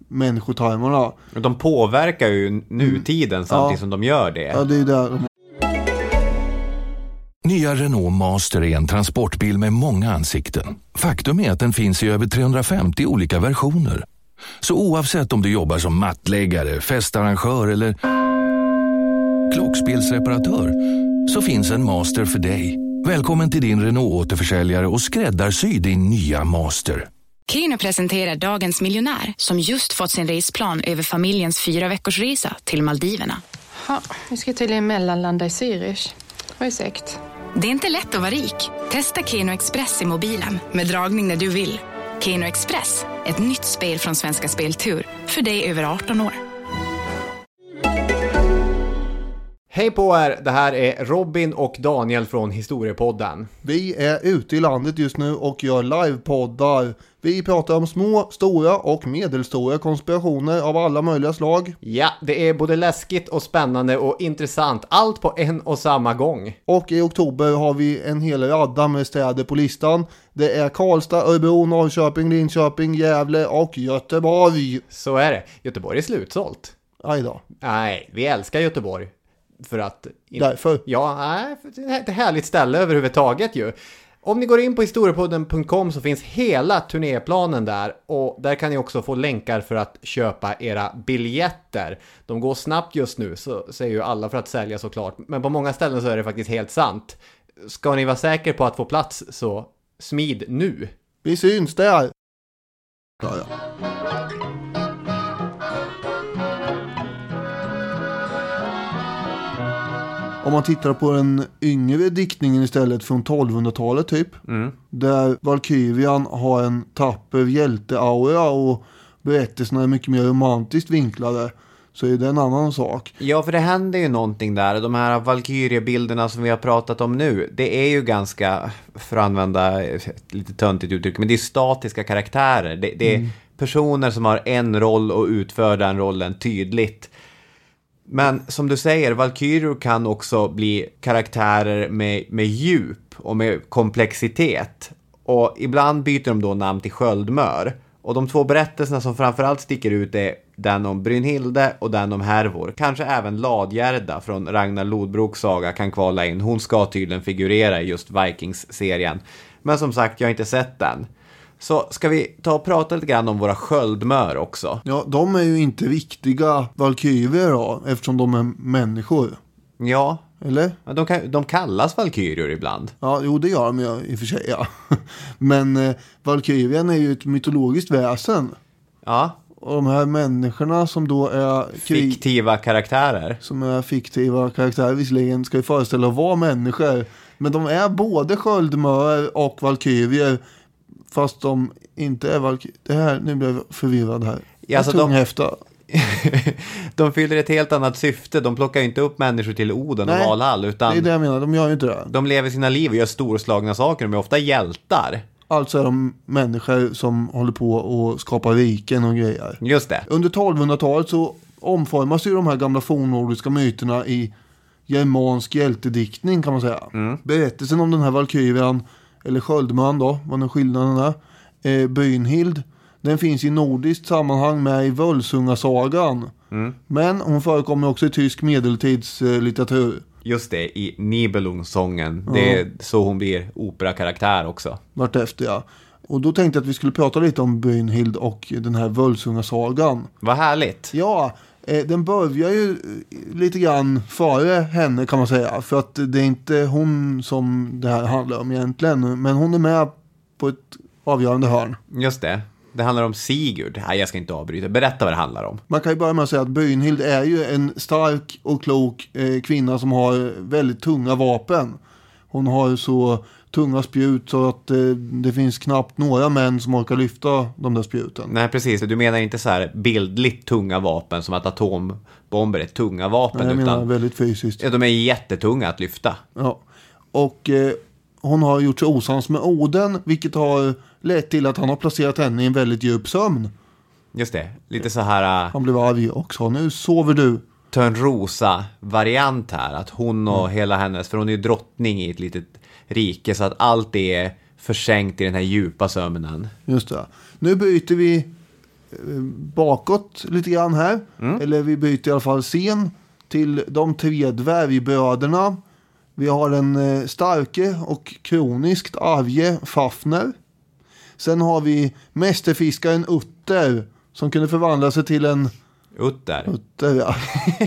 Speaker 3: människotarmarna.
Speaker 2: De påverkar ju nutiden samtidigt
Speaker 3: Mm. Ja.
Speaker 2: som de gör det.
Speaker 3: Ja, det är där de
Speaker 4: Nya Renault Master är en transportbil med många ansikten. Faktum är att den finns i över 350 olika versioner. Så oavsett om du jobbar som mattläggare, festarrangör eller klokspelsreparatör så finns en Master för dig. Välkommen till din Renault-återförsäljare och skräddarsy din nya Master.
Speaker 1: Keno presenterar Dagens miljonär som just fått sin resplan över familjens fyra veckors resa till Maldiverna.
Speaker 5: Ja, vi ska tydligen mellanlanda i Zürich. Vad är segt?
Speaker 1: Det är inte lätt att vara rik. Testa Keno Express i mobilen med dragning när du vill. Keno Express, ett nytt spel från Svenska Speltur. För dig över 18 år.
Speaker 2: Hej på er! Det här är Robin och Daniel från Historiepodden.
Speaker 3: Vi är ute i landet just nu och gör livepoddar. Vi pratar om små, stora och medelstora konspirationer av alla möjliga slag.
Speaker 2: Ja, det är både läskigt och spännande och intressant. Allt på en och samma gång.
Speaker 3: Och i oktober har vi en hel radda med städer på listan. Det är Karlstad, Örebro, Norrköping, Linköping, Gävle och Göteborg.
Speaker 2: Så är det. Göteborg är slutsålt.
Speaker 3: Aj då.
Speaker 2: Nej, vi älskar Göteborg. För att...
Speaker 3: Därför.
Speaker 2: Ja, nej, det är ett härligt ställe överhuvudtaget ju. Om ni går in på historiepodden.com så finns hela turnéplanen där och där kan ni också få länkar för att köpa era biljetter. De går snabbt just nu, så säger ju alla för att sälja såklart, men på många ställen så är det faktiskt helt sant. Ska ni vara säker på att få plats så smid nu.
Speaker 3: Vi syns där. Ja, ja. Om man tittar på den yngre diktningen istället från 1200-talet typ. Där Valkyrian har en tapper hjälteaura och berättelserna är mycket mer romantiskt vinklade. Så är det en annan sak.
Speaker 2: Ja, för det händer ju någonting där. De här Valkyrie-bilderna som vi har pratat om nu, det är ju ganska, för att använda ett lite töntigt uttryck, men det är statiska karaktärer. Det, det är personer som har en roll och utför den rollen tydligt. Men som du säger, Valkyrior kan också bli karaktärer med, med djup och med komplexitet. Och ibland byter de då namn till Sköldmör. Och de två berättelserna som framförallt sticker ut är den om Brynhilde och den om Hervor. Kanske även Ladgärda från Ragnar Lodbroks saga kan kvala in. Hon ska tydligen figurera i just Vikings-serien. Men som sagt, jag har inte sett den. Så ska vi ta och prata lite grann om våra sköldmör också?
Speaker 3: Ja, de är ju inte riktiga valkyrier då, eftersom de är människor.
Speaker 2: Ja,
Speaker 3: Eller?
Speaker 2: Ja, De, kan, de kallas valkyrior ibland.
Speaker 3: Ja, jo det gör de ju i och för sig. Ja. Men eh, Valkyrien är ju ett mytologiskt väsen.
Speaker 2: Ja,
Speaker 3: Och de här människorna som då är, krig,
Speaker 2: fiktiva karaktärer.
Speaker 3: som är fiktiva karaktärer visserligen ska ju föreställa att vara människor. Men de är både sköldmör och valkyrier. Fast de inte är. Det här, nu blev jag förvirrad här.
Speaker 2: Ja, alltså de-
Speaker 3: tunghäfta.
Speaker 2: de fyller ett helt annat syfte. De plockar ju inte upp människor till Oden och
Speaker 3: Nej,
Speaker 2: Valhall,
Speaker 3: Det
Speaker 2: utan
Speaker 3: är det jag menar, de gör ju inte det.
Speaker 2: de lever sina liv och gör storslagna saker. De är ofta hjältar.
Speaker 3: Alltså är de människor som håller på och skapar riken och grejer.
Speaker 2: Just det.
Speaker 3: Under 1200-talet så omformas ju de här gamla fornnordiska myterna i germansk hjältediktning kan man säga. Berättelsen om den här valkyrian, eller sköldmön då, vad nu skillnaden är, eh, Brynhild, den finns i nordiskt sammanhang med i Völsungasagan. Men hon förekommer också i tysk medeltidslitteratur.
Speaker 2: Just det, i Nibelungssången. Det är så hon blir operakaraktär också.
Speaker 3: Vartefter ja. Och då tänkte jag att vi skulle prata lite om Brynhild och den här Völsungasagan.
Speaker 2: Vad härligt.
Speaker 3: Ja, den börjar ju eh, lite grann före henne kan man säga. För att det är inte hon som det här handlar om egentligen. Men hon är med på ett avgörande hörn.
Speaker 2: Just det. Det handlar om Sigurd. Nej, jag ska inte avbryta. Berätta vad det handlar om.
Speaker 3: Man kan ju börja med att säga att Brynhild är ju en stark och klok eh, kvinna som har väldigt tunga vapen. Hon har så tunga spjut så att eh, det finns knappt några män som orkar lyfta de där spjuten.
Speaker 2: Nej, precis. Du menar inte så här bildligt tunga vapen som att atombomber är tunga vapen.
Speaker 3: Jag menar
Speaker 2: utan
Speaker 3: väldigt fysiskt.
Speaker 2: ja, de är jättetunga att lyfta.
Speaker 3: Ja. Och eh, hon har gjort sig osams med Oden, vilket har lett till att han har placerat henne i en väldigt djup sömn.
Speaker 2: Just det. Lite så här uh,
Speaker 3: Han blev arg och sa nu sover du.
Speaker 2: Törnrosa-variant här. Att hon och hela hennes, för hon är ju drottning i ett litet rike, så att allt är försänkt i den här djupa sömnen.
Speaker 3: Just det. Nu byter vi eh, bakåt lite grann här. Eller vi byter i alla fall scen till de tre dvärgbröderna. Vi har den eh, starke och kroniskt arge Fafner. Sen har vi mästerfiskaren Utter som kunde förvandla sig till en
Speaker 2: Utter.
Speaker 3: Utter, ja.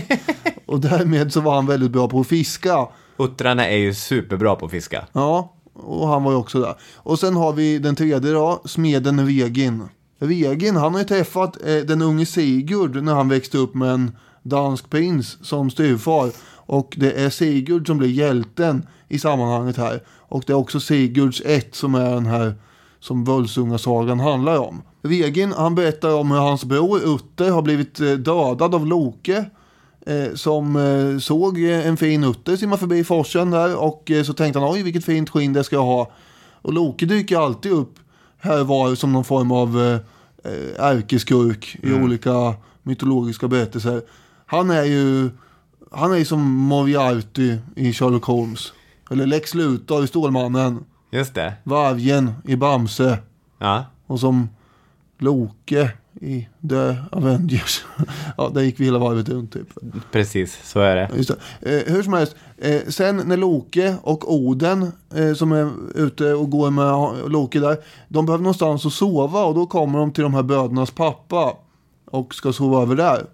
Speaker 3: och därmed så var han väldigt bra på att fiska.
Speaker 2: Uttrarna är ju superbra på att fiska.
Speaker 3: Ja, och han var ju också där. Och sen har vi den tredje då, smeden Regin. Regin, han har ju träffat eh, den unge Sigurd när han växte upp med en dansk prins som styvfar. Och det är Sigurd som blir hjälten i sammanhanget här. Och det är också Sigurds ett som är den här som Völsungasagan handlar om. Regin, han berättar om hur hans bror Utter har blivit eh, dödad av Loke. Eh, som eh, såg eh, en fin utter simma förbi forsen där och så tänkte han oj vilket fint skinn det ska jag ha. Och Loke dyker alltid upp här var som någon form av ärkeskurk i olika mytologiska berättelser. Han är ju han är ju som Moriarty i Sherlock Holmes. Eller Lex Luthor i Stålmannen.
Speaker 2: Just det.
Speaker 3: Vargen i Bamse.
Speaker 2: Ja.
Speaker 3: Och som Loke i The Avengers. ja, där gick vi hela varvet runt typ.
Speaker 2: Precis, så är det.
Speaker 3: Just det. Eh, hur som helst, eh, sen när Loke och Oden eh, som är ute och går med Loke där, de behöver någonstans att sova och då kommer de till de här brödernas pappa och ska sova över där.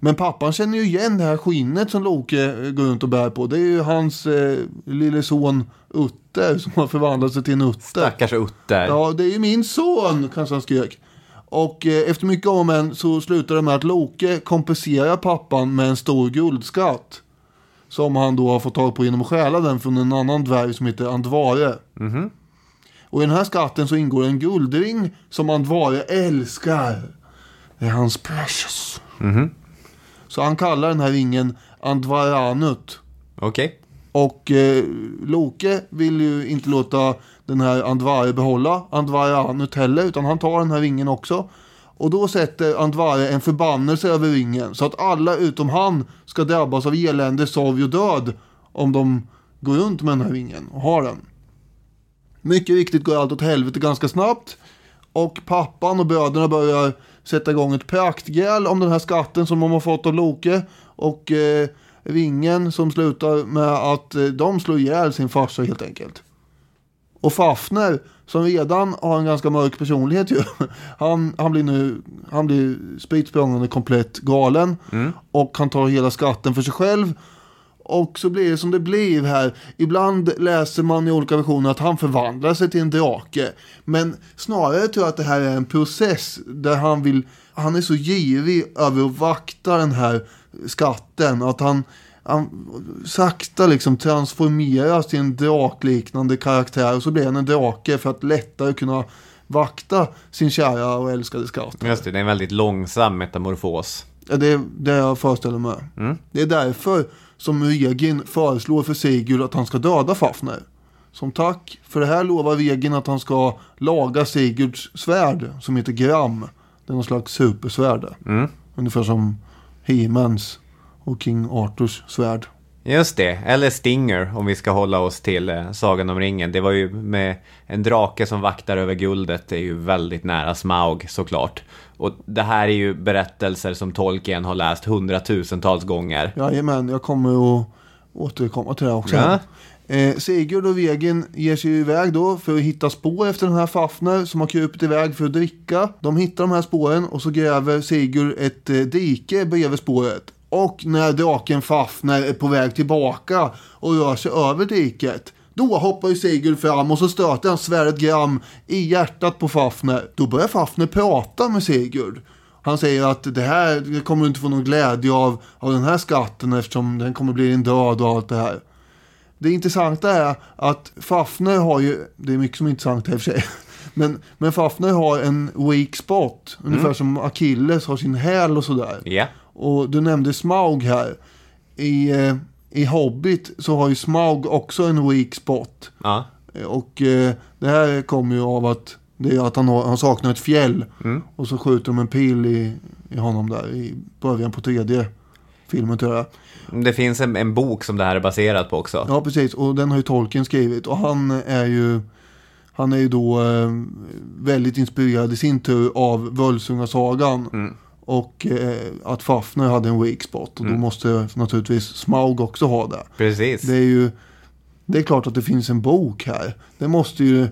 Speaker 3: Men pappan känner ju igen det här skinnet som Loke eh, går runt och bär på. Det är ju hans eh, lille son Utter som har förvandlat sig till en utter.
Speaker 2: Stackars Utter.
Speaker 3: Ja, det är ju min son, kanske han skrek. Och eh, efter mycket om men så slutar det med att Loke kompenserar pappan med en stor guldskatt. Som han då har fått tag på genom att stjäla den från en annan dvärg som heter Andvare. Och i den här skatten så ingår en guldring som Andvare älskar. Det är hans precious. Så han kallar den här ringen Andvaranut.
Speaker 2: Okej.
Speaker 3: Och eh, Loke vill ju inte låta den här Andvare behålla Andvaranut heller, utan han tar den här ringen också. Och då sätter Andvare en förbannelse över ringen, så att alla utom han ska drabbas av elände, sorg och död om de går runt med den här ringen och har den. Mycket riktigt går allt åt helvete ganska snabbt. Och pappan och bröderna börjar sätta igång ett praktgräl om den här skatten som de har fått av Loke. Och eh, ringen som slutar med att eh, de slår ihjäl sin farsa helt enkelt. Och Fafner, som redan har en ganska mörk personlighet ju. Han, han blir nu, han blir spritt komplett galen. Och han tar hela skatten för sig själv. Och så blir det som det blir här. Ibland läser man i olika versioner att han förvandlar sig till en drake. Men snarare tror jag att det här är en process där han vill, han är så girig över att vakta den här skatten. Att han, han sakta liksom transformeras till en drakliknande karaktär. Och så blir han en drake för att lättare kunna vakta sin kära och älskade skatt.
Speaker 2: Just det, det är en väldigt långsam metamorfos.
Speaker 3: Ja, det är det jag föreställer mig. Det är därför som Regin föreslår för Sigurd att han ska döda Fafner. Som tack för det här lovar Regin att han ska laga Sigurds svärd som heter Gram. Det är någon slags supersvärd. Ungefär som He-Mans och King Arthurs svärd.
Speaker 2: Just det, eller Stinger om vi ska hålla oss till eh, Sagan om ringen. Det var ju med en drake som vaktar över guldet, det är ju väldigt nära Smaug såklart. Och det här är ju berättelser som Tolkien har läst hundratusentals gånger.
Speaker 3: Jajamän, jag kommer att återkomma till det också.
Speaker 2: Ja.
Speaker 3: Eh, Sigurd och Vegin ger sig iväg då för att hitta spår efter den här Fafner som har krupit iväg för att dricka. De hittar de här spåren och så gräver Sigurd ett eh, dike bredvid spåret. Och när draken Fafner är på väg tillbaka och rör sig över diket. Då hoppar ju Sigurd fram och så stöter han svärdet Gram i hjärtat på Fafner. Då börjar Fafner prata med Sigurd. Han säger att det här kommer du inte få någon glädje av, av den här skatten eftersom den kommer bli din död och allt det här. Det intressanta är att Fafner har ju, det är mycket som är intressant här i och för sig, men, men Fafner har en weak spot, ungefär som Achilles har sin häl och sådär.
Speaker 2: Ja,
Speaker 3: Och du nämnde Smaug här. I, eh, I Hobbit så har ju Smaug också en weak spot.
Speaker 2: ja.
Speaker 3: Och eh, det här kommer ju av att, det är att han, har, han saknar ett fjäll. Och så skjuter de en pil i, i honom där i början på tredje filmen tror jag.
Speaker 2: Det finns en, en bok som det här är baserat på också.
Speaker 3: Ja, precis. Och den har ju Tolkien skrivit. Och han är ju, han är ju då eh, väldigt inspirerad i sin tur av Völsungasagan. Och eh, att Fafner hade en weak spot. Och då måste naturligtvis Smaug också ha det.
Speaker 2: Precis.
Speaker 3: Det är ju, det är klart att det finns en bok här. Det måste ju eh,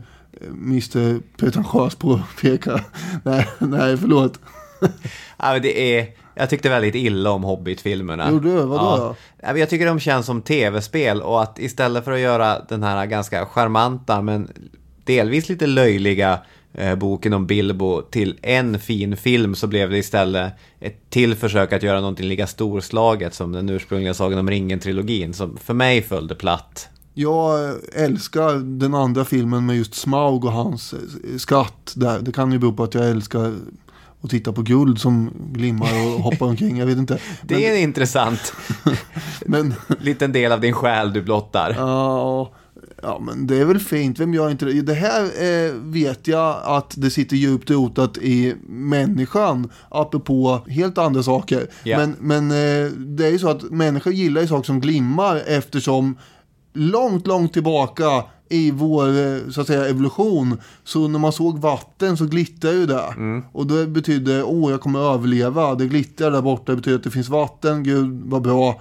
Speaker 3: Mr Pretentiös påpeka. nej, nej, förlåt.
Speaker 2: Ja, men det är, jag tyckte väldigt illa om Hobbit-filmerna.
Speaker 3: Gjorde du? Vadå
Speaker 2: ja.
Speaker 3: då?
Speaker 2: Jag tycker de känns som tv-spel och att istället för att göra den här ganska charmanta men delvis lite löjliga boken om Bilbo till en fin film så blev det istället ett till försök att göra någonting lika storslaget som den ursprungliga Sagan om ringen-trilogin som för mig följde platt.
Speaker 3: Jag älskar den andra filmen med just Smaug och hans eh, skatt där. Det kan ju bero på att jag älskar att titta på guld som glimmar och hoppar omkring. Jag vet inte.
Speaker 2: Det är en intressant
Speaker 3: Men,
Speaker 2: liten del av din själ du blottar.
Speaker 3: ja, ja, men det är väl fint. Vem gör inte det? Det här eh, vet jag att det sitter djupt rotat i människan. Apropå helt andra saker.
Speaker 2: Ja.
Speaker 3: Men, men eh, det är ju så att människor gillar ju saker som glimmar eftersom långt, långt tillbaka i vår eh, så att säga, evolution. Så när man såg vatten så glittrar ju det. Och det betyder, åh jag kommer överleva. Det glittrar där borta, det betyder att det finns vatten. Gud vad bra.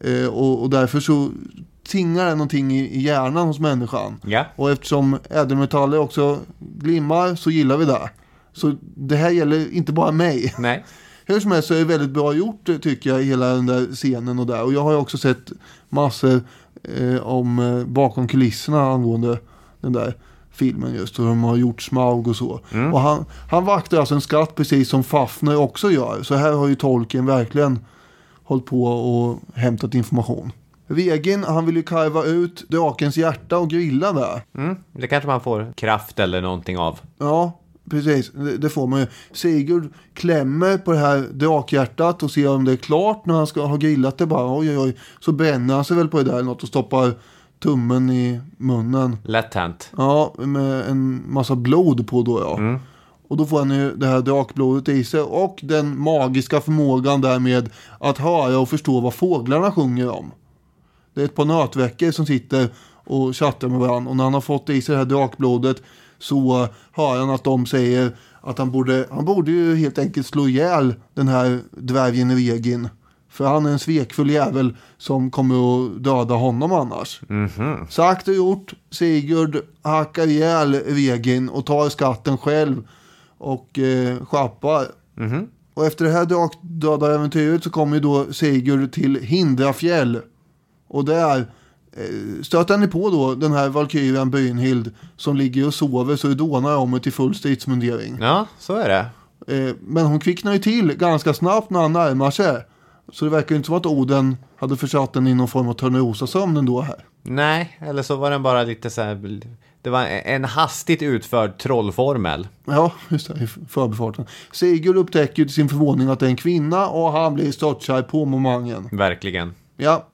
Speaker 3: Eh, och, och därför så tingar det någonting i, hjärnan hos människan.
Speaker 2: Ja.
Speaker 3: Och eftersom ädelmetaller också glimmar så gillar vi det. Så det här gäller inte bara mig.
Speaker 2: Nej.
Speaker 3: Hur som helst så är det väldigt bra gjort tycker jag, hela den där scenen och där. Och jag har ju också sett massor eh, om eh, bakom kulisserna angående den där filmen just. Och de har gjort Smaug och så. Och han, han vaktar alltså en skatt precis som Fafner också gör. Så här har ju tolken verkligen hållit på och hämtat information. Vegin, han vill ju karva ut drakens hjärta och grilla det.
Speaker 2: Mm. Det kanske man får kraft eller någonting av.
Speaker 3: Ja, precis. Det, det får man ju. Sigurd klämmer på det här drakhjärtat och ser om det är klart när han ska ha grillat det. Bara oj, oj, oj. Så bränner han sig väl på det där eller något och stoppar tummen i munnen.
Speaker 2: Lätt hänt.
Speaker 3: Ja, med en massa blod på då ja. Och då får han ju det här drakblodet i sig och den magiska förmågan därmed att höra och förstå vad fåglarna sjunger om. Det är ett par nötveckor som sitter och chattar med varandra och när han har fått i sig det här drakblodet så hör han att de säger att han borde, han borde ju helt enkelt slå ihjäl den här dvärgen Regin. För han är en svekfull jävel som kommer att döda honom annars. Sagt och gjort. Sigurd hackar ihjäl Regin och tar skatten själv. Och eh, schappar. Och efter det här drakdödaräventyret så kommer ju då Sigurd till Hindrafjäll. Och där eh, stöter han på då den här valkyrian Brynhild som ligger och sover så det dånar om det i full stridsmundering.
Speaker 2: Ja, så är det.
Speaker 3: Eh, men hon kvicknar ju till ganska snabbt när han närmar sig. Så det verkar ju inte som att Oden hade försatt den i någon form av Törnrosasömn ändå här.
Speaker 2: Nej, eller så var den bara lite så här... Det var en hastigt utförd trollformel.
Speaker 3: Ja, just det, i förbifarten. Sigurd upptäcker till sin förvåning att det är en kvinna och han blir störtkär på momangen.
Speaker 2: Verkligen.
Speaker 3: Ja,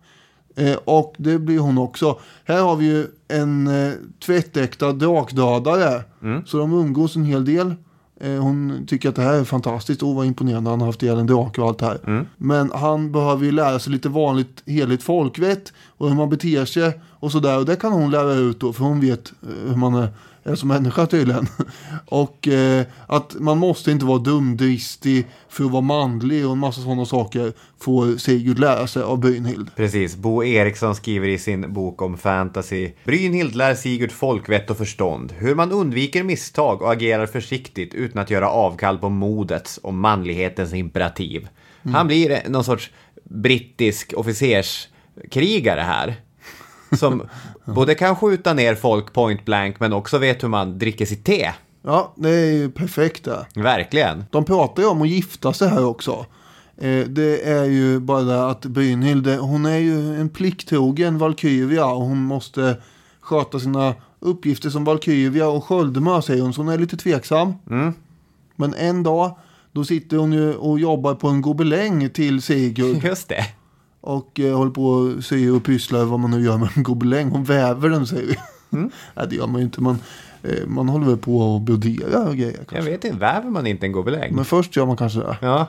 Speaker 3: eh, och det blir hon också. Här har vi ju en eh, tvättäkta drakdödare. Så de umgås en hel del. Eh, hon tycker att det här är fantastiskt. Åh, vad imponerande han har haft ihjäl en drake och allt det här. Men han behöver ju lära sig lite vanligt heligt folkvett. Och hur man beter sig och sådär. Och det kan hon lära ut då. För hon vet eh, hur man är som människa tydligen. och eh, att man måste inte vara dumdristig för att vara manlig. Och en massa sådana saker får Sigurd lära sig av Brynhild.
Speaker 2: Precis. Bo Eriksson skriver i sin bok om fantasy. Brynhild lär Sigurd folkvett och förstånd. Hur man undviker misstag och agerar försiktigt utan att göra avkall på modets och manlighetens imperativ. Han blir någon sorts brittisk officerskrigare här. Som både kan skjuta ner folk point blank men också vet hur man dricker sitt te.
Speaker 3: Ja, det är ju perfekt det.
Speaker 2: Verkligen.
Speaker 3: De pratar ju om att gifta sig här också. Eh, det är ju bara att Brynhild, hon är ju en plikttrogen Valkyria och hon måste sköta sina uppgifter som Valkyria och Sköldmö säger hon, så hon är lite tveksam. Men en dag, då sitter hon ju och jobbar på en gobeläng till Sigurd
Speaker 2: Just det.
Speaker 3: Och eh, håller på att sy och pyssla vad man nu gör med en gobeläng. Hon väver den säger vi. Nej, det gör man ju inte. Man, eh, man håller väl på och broderar och grejer.
Speaker 2: Jag
Speaker 3: Kanske.
Speaker 2: vet inte, väver man inte en gobeläng?
Speaker 3: Men först gör man kanske det.
Speaker 2: Ja,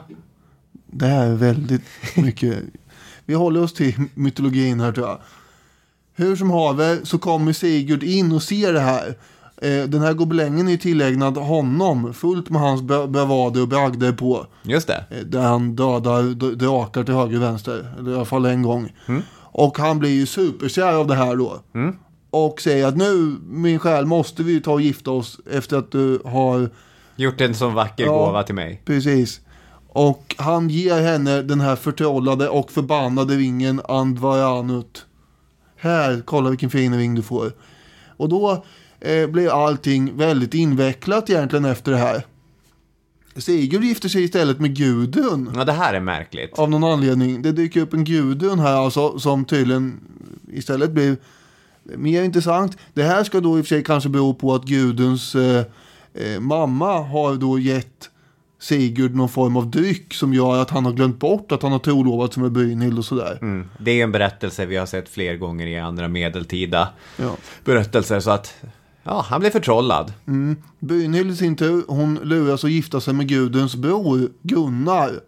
Speaker 3: Det här är väldigt mycket. Vi håller oss till mytologin här tror jag. Hur som haver så kommer Sigurd in och ser det här. Eh, Den här gobelängen är ju tillägnad honom. Fullt med hans bra- bravader och bragder på.
Speaker 2: just det.
Speaker 3: Eh, Där han dödar drakar till höger och vänster. Eller i alla fall en gång. Och han blir ju superkär av det här då. Och säger att nu min själ måste vi ta och gifta oss efter att du har
Speaker 2: Gjort en sån vacker
Speaker 3: Ja.
Speaker 2: gåva till mig.
Speaker 3: Precis. Och han ger henne den här förtrollade och förbannade ringen Andvaranut. Här, kolla vilken fin ring du får. Och då eh, blir allting väldigt invecklat egentligen efter det här. Sigurd gifter sig istället med Gudrun.
Speaker 2: Ja, det här är märkligt.
Speaker 3: Av någon anledning. Det dyker upp en Gudrun här alltså, som tydligen istället blir mer intressant. Det här ska då i och för sig kanske bero på att Guduns eh, eh, mamma har då gett Sigurd någon form av dryck som gör att han har glömt bort att han har trolovat sig med Brynhild och sådär.
Speaker 2: Mm. Det är en berättelse vi har sett fler gånger i andra medeltida
Speaker 3: Ja.
Speaker 2: berättelser. Så att Ja, han blev förtrollad.
Speaker 3: Brynhild i sin tur, hon luras att gifta sig med Gudens bror Gunnar.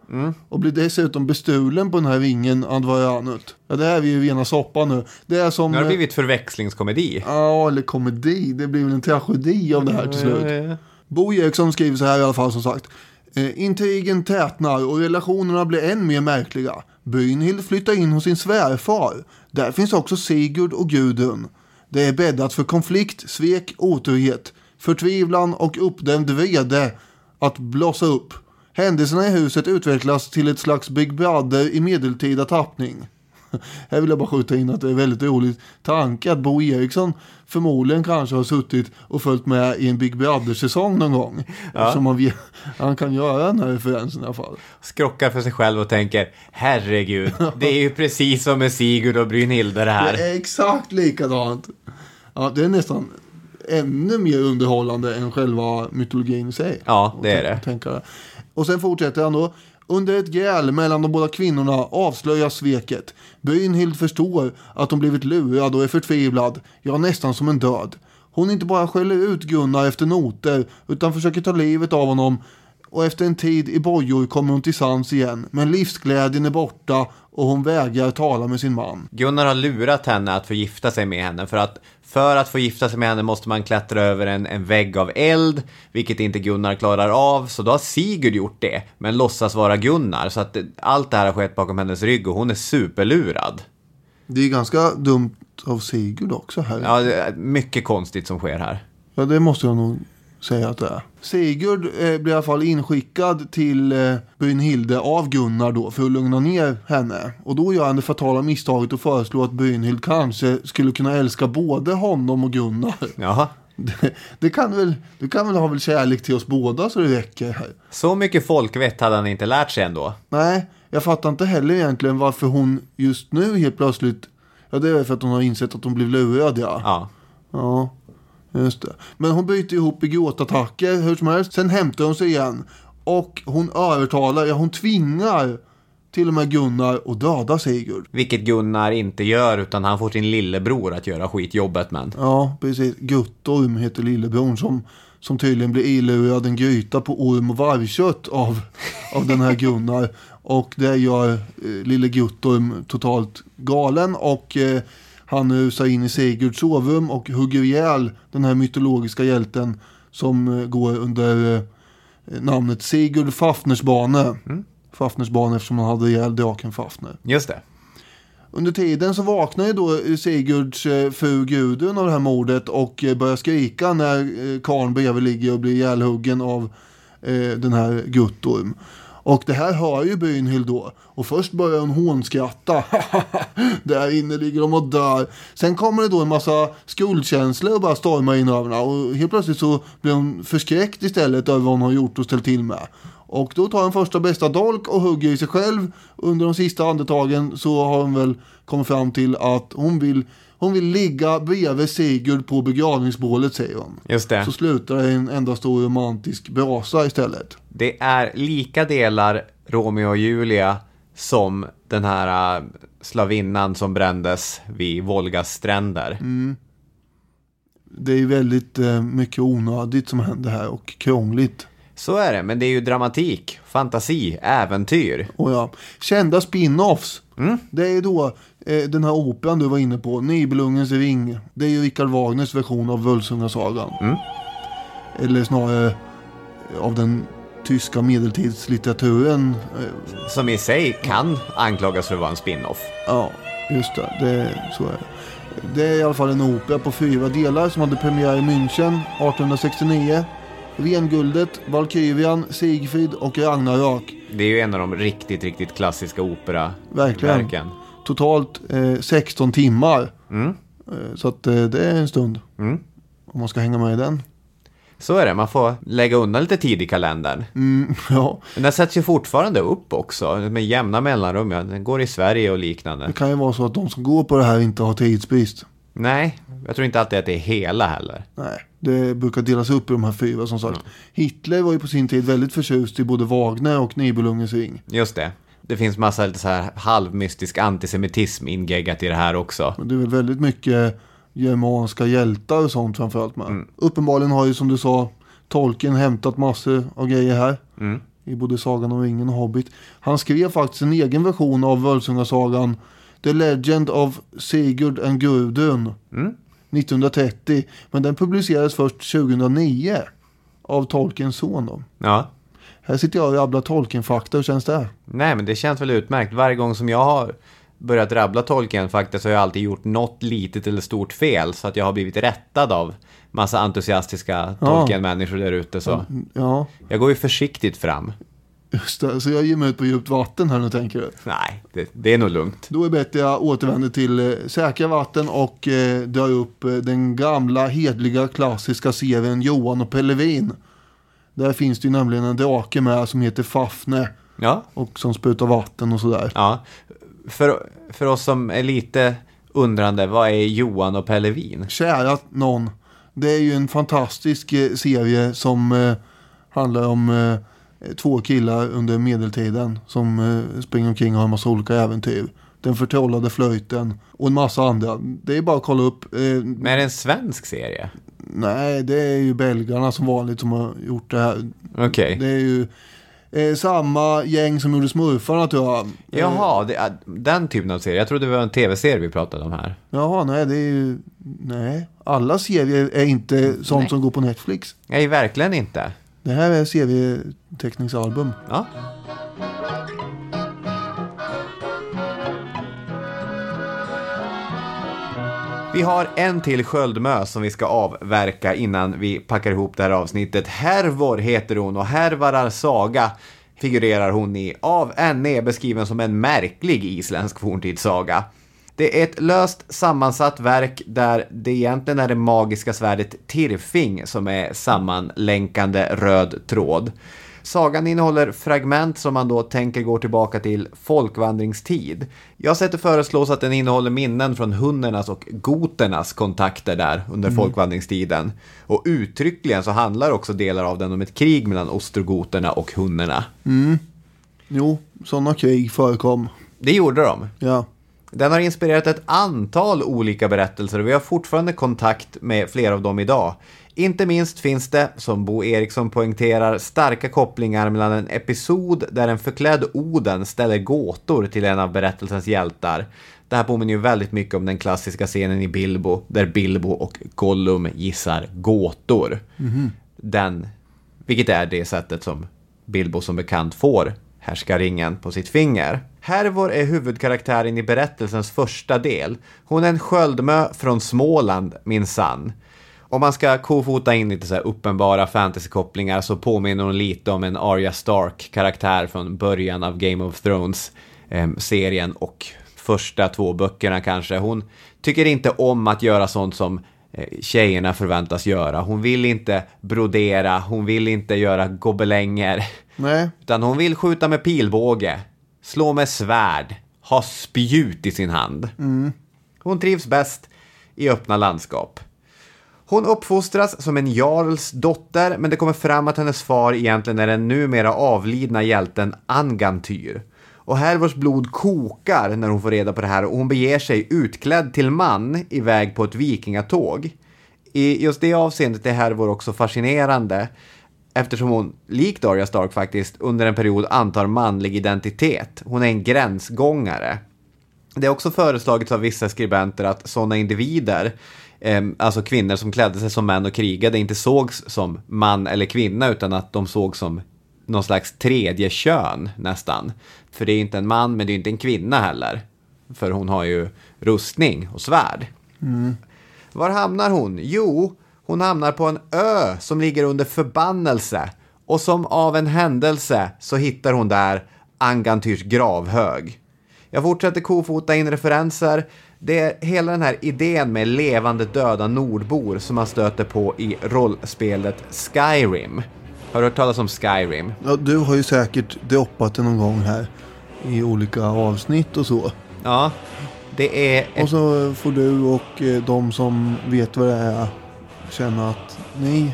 Speaker 3: Och blir dessutom bestulen på den här ringen Andvarianut. Ja, det här är ju rena soppan nu. Det är som...
Speaker 2: Nu har det
Speaker 3: eh,
Speaker 2: blivit förväxlingskomedi.
Speaker 3: Ja, eller komedi. Det blir väl en tragedi av det här till slut. Bo Eriksson skriver så här i alla fall som sagt. Eh, intrigen tätnar och relationerna blir än mer märkliga. Brynhild flyttar in hos sin svärfar. Där finns också Sigurd och Gudrun. Det är bäddat för konflikt, svek, otrohet, förtvivlan och uppdämd vrede att blossa upp. Händelserna i huset utvecklas till ett slags Big Brother i medeltida tappning. Här vill jag bara skjuta in att det är väldigt roligt tanke att Bo Eriksson förmodligen kanske har suttit och följt med i en Big Brother-säsong någon gång. Han, vet- han kan göra den här referensen i alla fall.
Speaker 2: Skrockar för sig själv och tänker, herregud, det är ju precis som med Sigurd och Brynhilde det här.
Speaker 3: Det är exakt likadant. Ja, det är nästan ännu mer underhållande än själva mytologin i sig.
Speaker 2: Ja, det är
Speaker 3: Tänka det. Och sen fortsätter han då. Under ett gräl mellan de båda kvinnorna avslöjas sveket. Brynhild förstår att hon blivit lurad och är förtvivlad, ja nästan som en död. Hon inte bara skäller ut Gunnar efter noter, utan försöker ta livet av honom. Och efter en tid i bojor kommer hon till sans igen, men livsglädjen är borta och hon vägrar tala med sin man.
Speaker 2: Gunnar har lurat henne att få gifta sig med henne för att för att få gifta sig med henne måste man klättra över en, en vägg av eld, vilket inte Gunnar klarar av, så då har Sigurd gjort det, men låtsas vara Gunnar, så att allt det här har skett bakom hennes rygg och hon är superlurad.
Speaker 3: Det är ganska dumt av Sigurd också här. Ja,
Speaker 2: Ja, det är mycket konstigt som sker här.
Speaker 3: det måste jag nog säga att det är. Sigurd eh, blir i alla fall inskickad till eh, Brynhilde av Gunnar då för att lugna ner henne. Och då gör han det fatala misstaget att föreslå att Brynhild kanske skulle kunna älska både honom och Gunnar.
Speaker 2: Jaha.
Speaker 3: Det, det kan väl, du kan väl ha väl kärlek till oss båda så det räcker här.
Speaker 2: Så mycket folkvett hade han inte lärt sig ändå.
Speaker 3: Nej, jag fattar inte heller egentligen varför hon just nu helt plötsligt, ja det är för att hon har insett att hon blev lurad ja.
Speaker 2: Ja.
Speaker 3: Ja, just det. Men hon byter ihop i gråtattacker hur som helst. Sen hämtar hon sig igen. Och hon övertalar, ja hon tvingar till och med Gunnar att döda Sigurd.
Speaker 2: Vilket Gunnar inte gör, utan han får sin lillebror att göra skitjobbet men.
Speaker 3: Ja, precis. Guttorm heter lillebror som, som tydligen blir ilurad en gryta på orm och vargkött av, av den här Gunnar. Och det gör eh, lille Guttorm totalt galen och eh, han rusar in i Sigurds sovrum och hugger ihjäl den här mytologiska hjälten som eh, går under eh, namnet Sigurd Fafnersbane. Fafnersbane eftersom han hade ihjäl draken Fafner.
Speaker 2: Just det.
Speaker 3: Under tiden så vaknar ju då Sigurds eh, fru Gudrun av det här mordet och börjar skrika när karln bredvid ligger och blir ihjälhuggen av den här Guttorm. Och det här hör ju Brynhild då. Och först börjar hon hånskratta. Där inne ligger de och dör. Sen kommer det då en massa skuldkänslor och bara stormar in över henne. Och helt plötsligt så blir hon förskräckt istället över vad hon har gjort och ställt till med. Och då tar hon första bästa dolk och hugger i sig själv. Under de sista andetagen så har hon väl kommit fram till att hon vill, hon vill ligga bredvid Sigurd på begravningsbålet säger hon.
Speaker 2: Just det.
Speaker 3: Så slutar det i en enda stor romantisk brasa istället.
Speaker 2: Det är lika delar Romeo och Julia som den här äh, slavinnan som brändes vid Volgas stränder.
Speaker 3: Det är väldigt eh, mycket onödigt som händer här och krångligt.
Speaker 2: Så är det, men det är ju dramatik, fantasi, äventyr.
Speaker 3: Och ja, kända spin-offs. Det är då den här operan du var inne på, Nibelungens ring. Det är ju Richard Wagners version av Völsungasagan. Eller snarare eh, av den tyska medeltidslitteraturen. Eh,
Speaker 2: Som i sig kan anklagas för att vara en spin-off.
Speaker 3: ja, just det. det så är det. Det är i alla fall en opera på fyra delar som hade premiär i München 1869. Renguldet, Valkyrian, Sigfrid och Ragnarök.
Speaker 2: Det är ju en av de riktigt, riktigt klassiska
Speaker 3: Verkligen. Totalt eh, 16 timmar.
Speaker 2: Mm.
Speaker 3: Eh, så att eh, det är en stund.
Speaker 2: Mm.
Speaker 3: Om man ska hänga med i den.
Speaker 2: Så är det, man får lägga undan lite tid i kalendern.
Speaker 3: Mm, ja,
Speaker 2: Men den sätts ju fortfarande upp också, med jämna mellanrum. Ja. Den går i Sverige och liknande.
Speaker 3: det kan ju vara så att de som går på det här inte har tidsbrist.
Speaker 2: Nej, jag tror inte alltid att det är hela heller.
Speaker 3: Nej, det brukar delas upp i de här fyra som sagt. Hitler var ju på sin tid väldigt förtjust i både Wagner och Nibelungens ring.
Speaker 2: Just det. Det finns massa lite så här halvmystisk antisemitism ingeggat i det här också.
Speaker 3: Men det är väl väldigt mycket germanska hjältar och sånt framförallt med. Uppenbarligen har ju som du sa Tolkien hämtat massor av grejer här. I både Sagan om ringen och Hobbit. Han skrev faktiskt en egen version av Völsungasagan The Legend of Sigurd and Gudrun. 1930. Men den publicerades först 2009. Av Tolkiens son då.
Speaker 2: Ja.
Speaker 3: Här sitter jag och rabblar Tolkien-fakta. Hur känns det?
Speaker 2: Nej, men det känns väl utmärkt. Varje gång som jag har börjat rabbla Tolkien faktiskt så har jag alltid gjort något litet eller stort fel. Så att jag har blivit rättad av massa entusiastiska Tolkien-människor där ute. Så
Speaker 3: Ja,
Speaker 2: jag går ju försiktigt fram.
Speaker 3: just det. Så jag ger mig ut på djupt vatten här nu tänker du.
Speaker 2: Nej, det, det är nog lugnt.
Speaker 3: Då är det bättre jag återvänder till eh, säkra vatten och eh, drar upp eh, den gamla hedliga klassiska serien Johan och Pellevin. Där finns det ju nämligen en drake med som heter Fafne
Speaker 2: Ja,
Speaker 3: och som sprutar vatten och sådär.
Speaker 2: ja. För, för oss som är lite undrande, vad är Johan och Pellevin?
Speaker 3: Kära någon, det är ju en fantastisk eh, serie som eh, handlar om eh, två killar under medeltiden som eh, springer omkring och har en massa olika äventyr. Den förtrollade flöjten och en massa andra. Det är bara att kolla upp. Eh,
Speaker 2: Men är det en svensk serie?
Speaker 3: Nej, det är ju belgarna som vanligt som har gjort det här.
Speaker 2: Okej.
Speaker 3: Det är ju eh, samma gäng som gjorde Smurfarna tror jag. Eh,
Speaker 2: Jaha, det, är den typen av serie. Jag trodde det var en tv-serie vi pratade om här.
Speaker 3: Jaha, nej det är ju... Nej, alla serier är inte sånt
Speaker 2: Nej.
Speaker 3: som går på Netflix.
Speaker 2: Nej, verkligen inte.
Speaker 3: Det här är serieteckningsalbum.
Speaker 2: Ja. Vi har en till sköldmö som vi ska avverka innan vi packar ihop det här avsnittet. Hervor heter hon och Hervarar saga figurerar hon i av N.E. beskriven som en märklig isländsk forntidssaga. Det är ett löst sammansatt verk där det egentligen är det magiska svärdet Tirfing som är sammanlänkande röd tråd. Sagan innehåller fragment som man då tänker går tillbaka till folkvandringstid. Jag har sett det föreslås att den innehåller minnen från hunnernas och goternas kontakter där under folkvandringstiden. Och uttryckligen så handlar också delar av den om ett krig mellan ostrogoterna och hunnerna.
Speaker 3: Jo, sådana krig förekom.
Speaker 2: Det gjorde de.
Speaker 3: Ja.
Speaker 2: Den har inspirerat ett antal olika berättelser och vi har fortfarande kontakt med flera av dem idag. Inte minst finns det, som Bo Eriksson poängterar, starka kopplingar mellan en episod där en förklädd Oden ställer gåtor till en av berättelsens hjältar. Det här påminner ju väldigt mycket om den klassiska scenen i Bilbo, där Bilbo och Gollum gissar gåtor. Den, vilket är det sättet som Bilbo som bekant får härskaringen på sitt finger. Hervor är huvudkaraktären i berättelsens första del. Hon är en sköldmö från Småland, minsann. Om man ska kofota in lite så uppenbara fantasykopplingar så påminner hon lite om en Arya Stark-karaktär från början av Game of Thrones-serien och första två böckerna kanske. Hon tycker inte om att göra sånt som eh, tjejerna förväntas göra. Hon vill inte brodera, hon vill inte göra gobelänger.
Speaker 3: Nej,
Speaker 2: Utan hon vill skjuta med pilbåge, slå med svärd, ha spjut i sin hand. Hon trivs bäst i öppna landskap. Hon uppfostras som en jarls dotter, men det kommer fram att hennes far egentligen är den numera avlidna hjälten Angantyr. Och Hervors blod kokar när hon får reda på det här och hon beger sig utklädd till man iväg på ett vikingatåg. I just det avseendet är Hervor också fascinerande eftersom hon, likt Arya Stark faktiskt, under en period antar manlig identitet. Hon är en gränsgångare. Det är också föreslagits av vissa skribenter att sådana individer, eh, alltså kvinnor som klädde sig som män och krigade, inte sågs som man eller kvinna utan att de sågs som någon slags tredje kön nästan. För det är ju inte en man men det är ju inte en kvinna heller. För hon har ju rustning och svärd. Var hamnar hon? Jo, hon hamnar på en ö som ligger under förbannelse. Och som av en händelse så hittar hon där Angantyrs gravhög. Jag fortsätter kofota in referenser. Det är hela den här idén med levande döda nordbor som man stöter på i rollspelet Skyrim. Har du hört talas om Skyrim?
Speaker 3: ja, du har ju säkert droppat det någon gång här. I olika avsnitt och så.
Speaker 2: Ja, det är
Speaker 3: Och
Speaker 2: ett...
Speaker 3: så får du och eh, de som vet vad det är känna att ni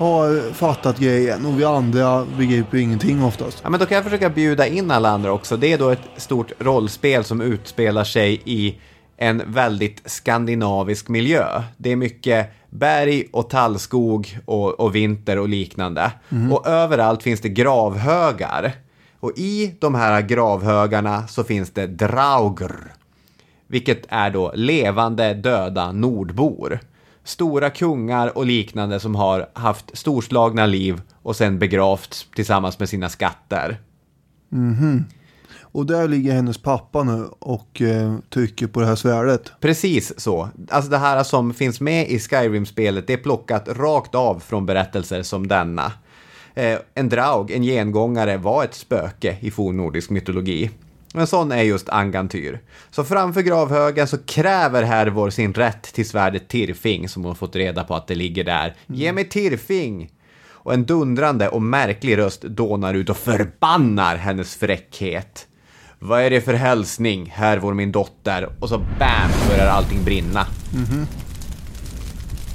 Speaker 3: har fattat grejen och vi andra begriper ingenting oftast.
Speaker 2: Ja, men då kan jag försöka bjuda in alla andra också. Det är då ett stort rollspel som utspelar sig i en väldigt skandinavisk miljö. Det är mycket berg och tallskog och, och vinter och liknande. Och överallt finns det gravhögar. Och i de här gravhögarna så finns det draugr. Vilket är då levande döda nordbor. Stora kungar och liknande som har haft storslagna liv och sen begravts tillsammans med sina skatter.
Speaker 3: Och där ligger hennes pappa nu och eh, trycker på det här svärdet.
Speaker 2: Precis så. Alltså det här som finns med i Skyrim-spelet, det är plockat rakt av från berättelser som denna. Eh, en draug, en gengångare, var ett spöke i fornnordisk mytologi. En sån är just Angantyr. Så framför gravhögen så kräver Hervor sin rätt till svärdet Tirfing som hon fått reda på att det ligger där. Ge mig Tirfing! Och en dundrande och märklig röst dånar ut och förbannar hennes fräckhet. Vad är det för hälsning, Hervor min dotter? Och så BAM börjar allting brinna.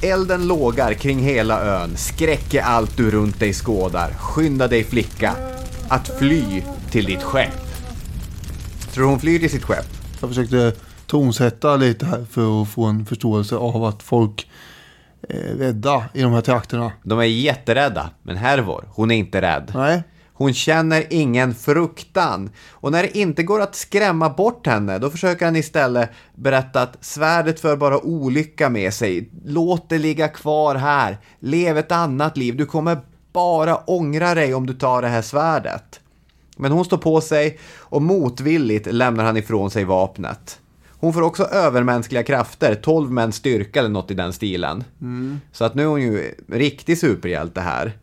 Speaker 2: Elden lågar kring hela ön, skräck är allt du runt dig skådar. Skynda dig flicka, att fly till ditt skepp. Tror du hon flyr till sitt skepp?
Speaker 3: Jag försökte tonsätta lite här för att få en förståelse av att folk är rädda i de här trakterna.
Speaker 2: De är jätterädda, men Hervor, hon är inte rädd.
Speaker 3: Nej,
Speaker 2: Hon känner ingen fruktan. Och när det inte går att skrämma bort henne, då försöker han istället berätta att svärdet för bara olycka med sig. Låt det ligga kvar här. Lev ett annat liv. Du kommer bara ångra dig om du tar det här svärdet. Men hon står på sig och motvilligt lämnar han ifrån sig vapnet. Hon får också övermänskliga krafter, 12 mäns styrka eller något i den stilen. Så att nu är hon ju riktig superhjälte här.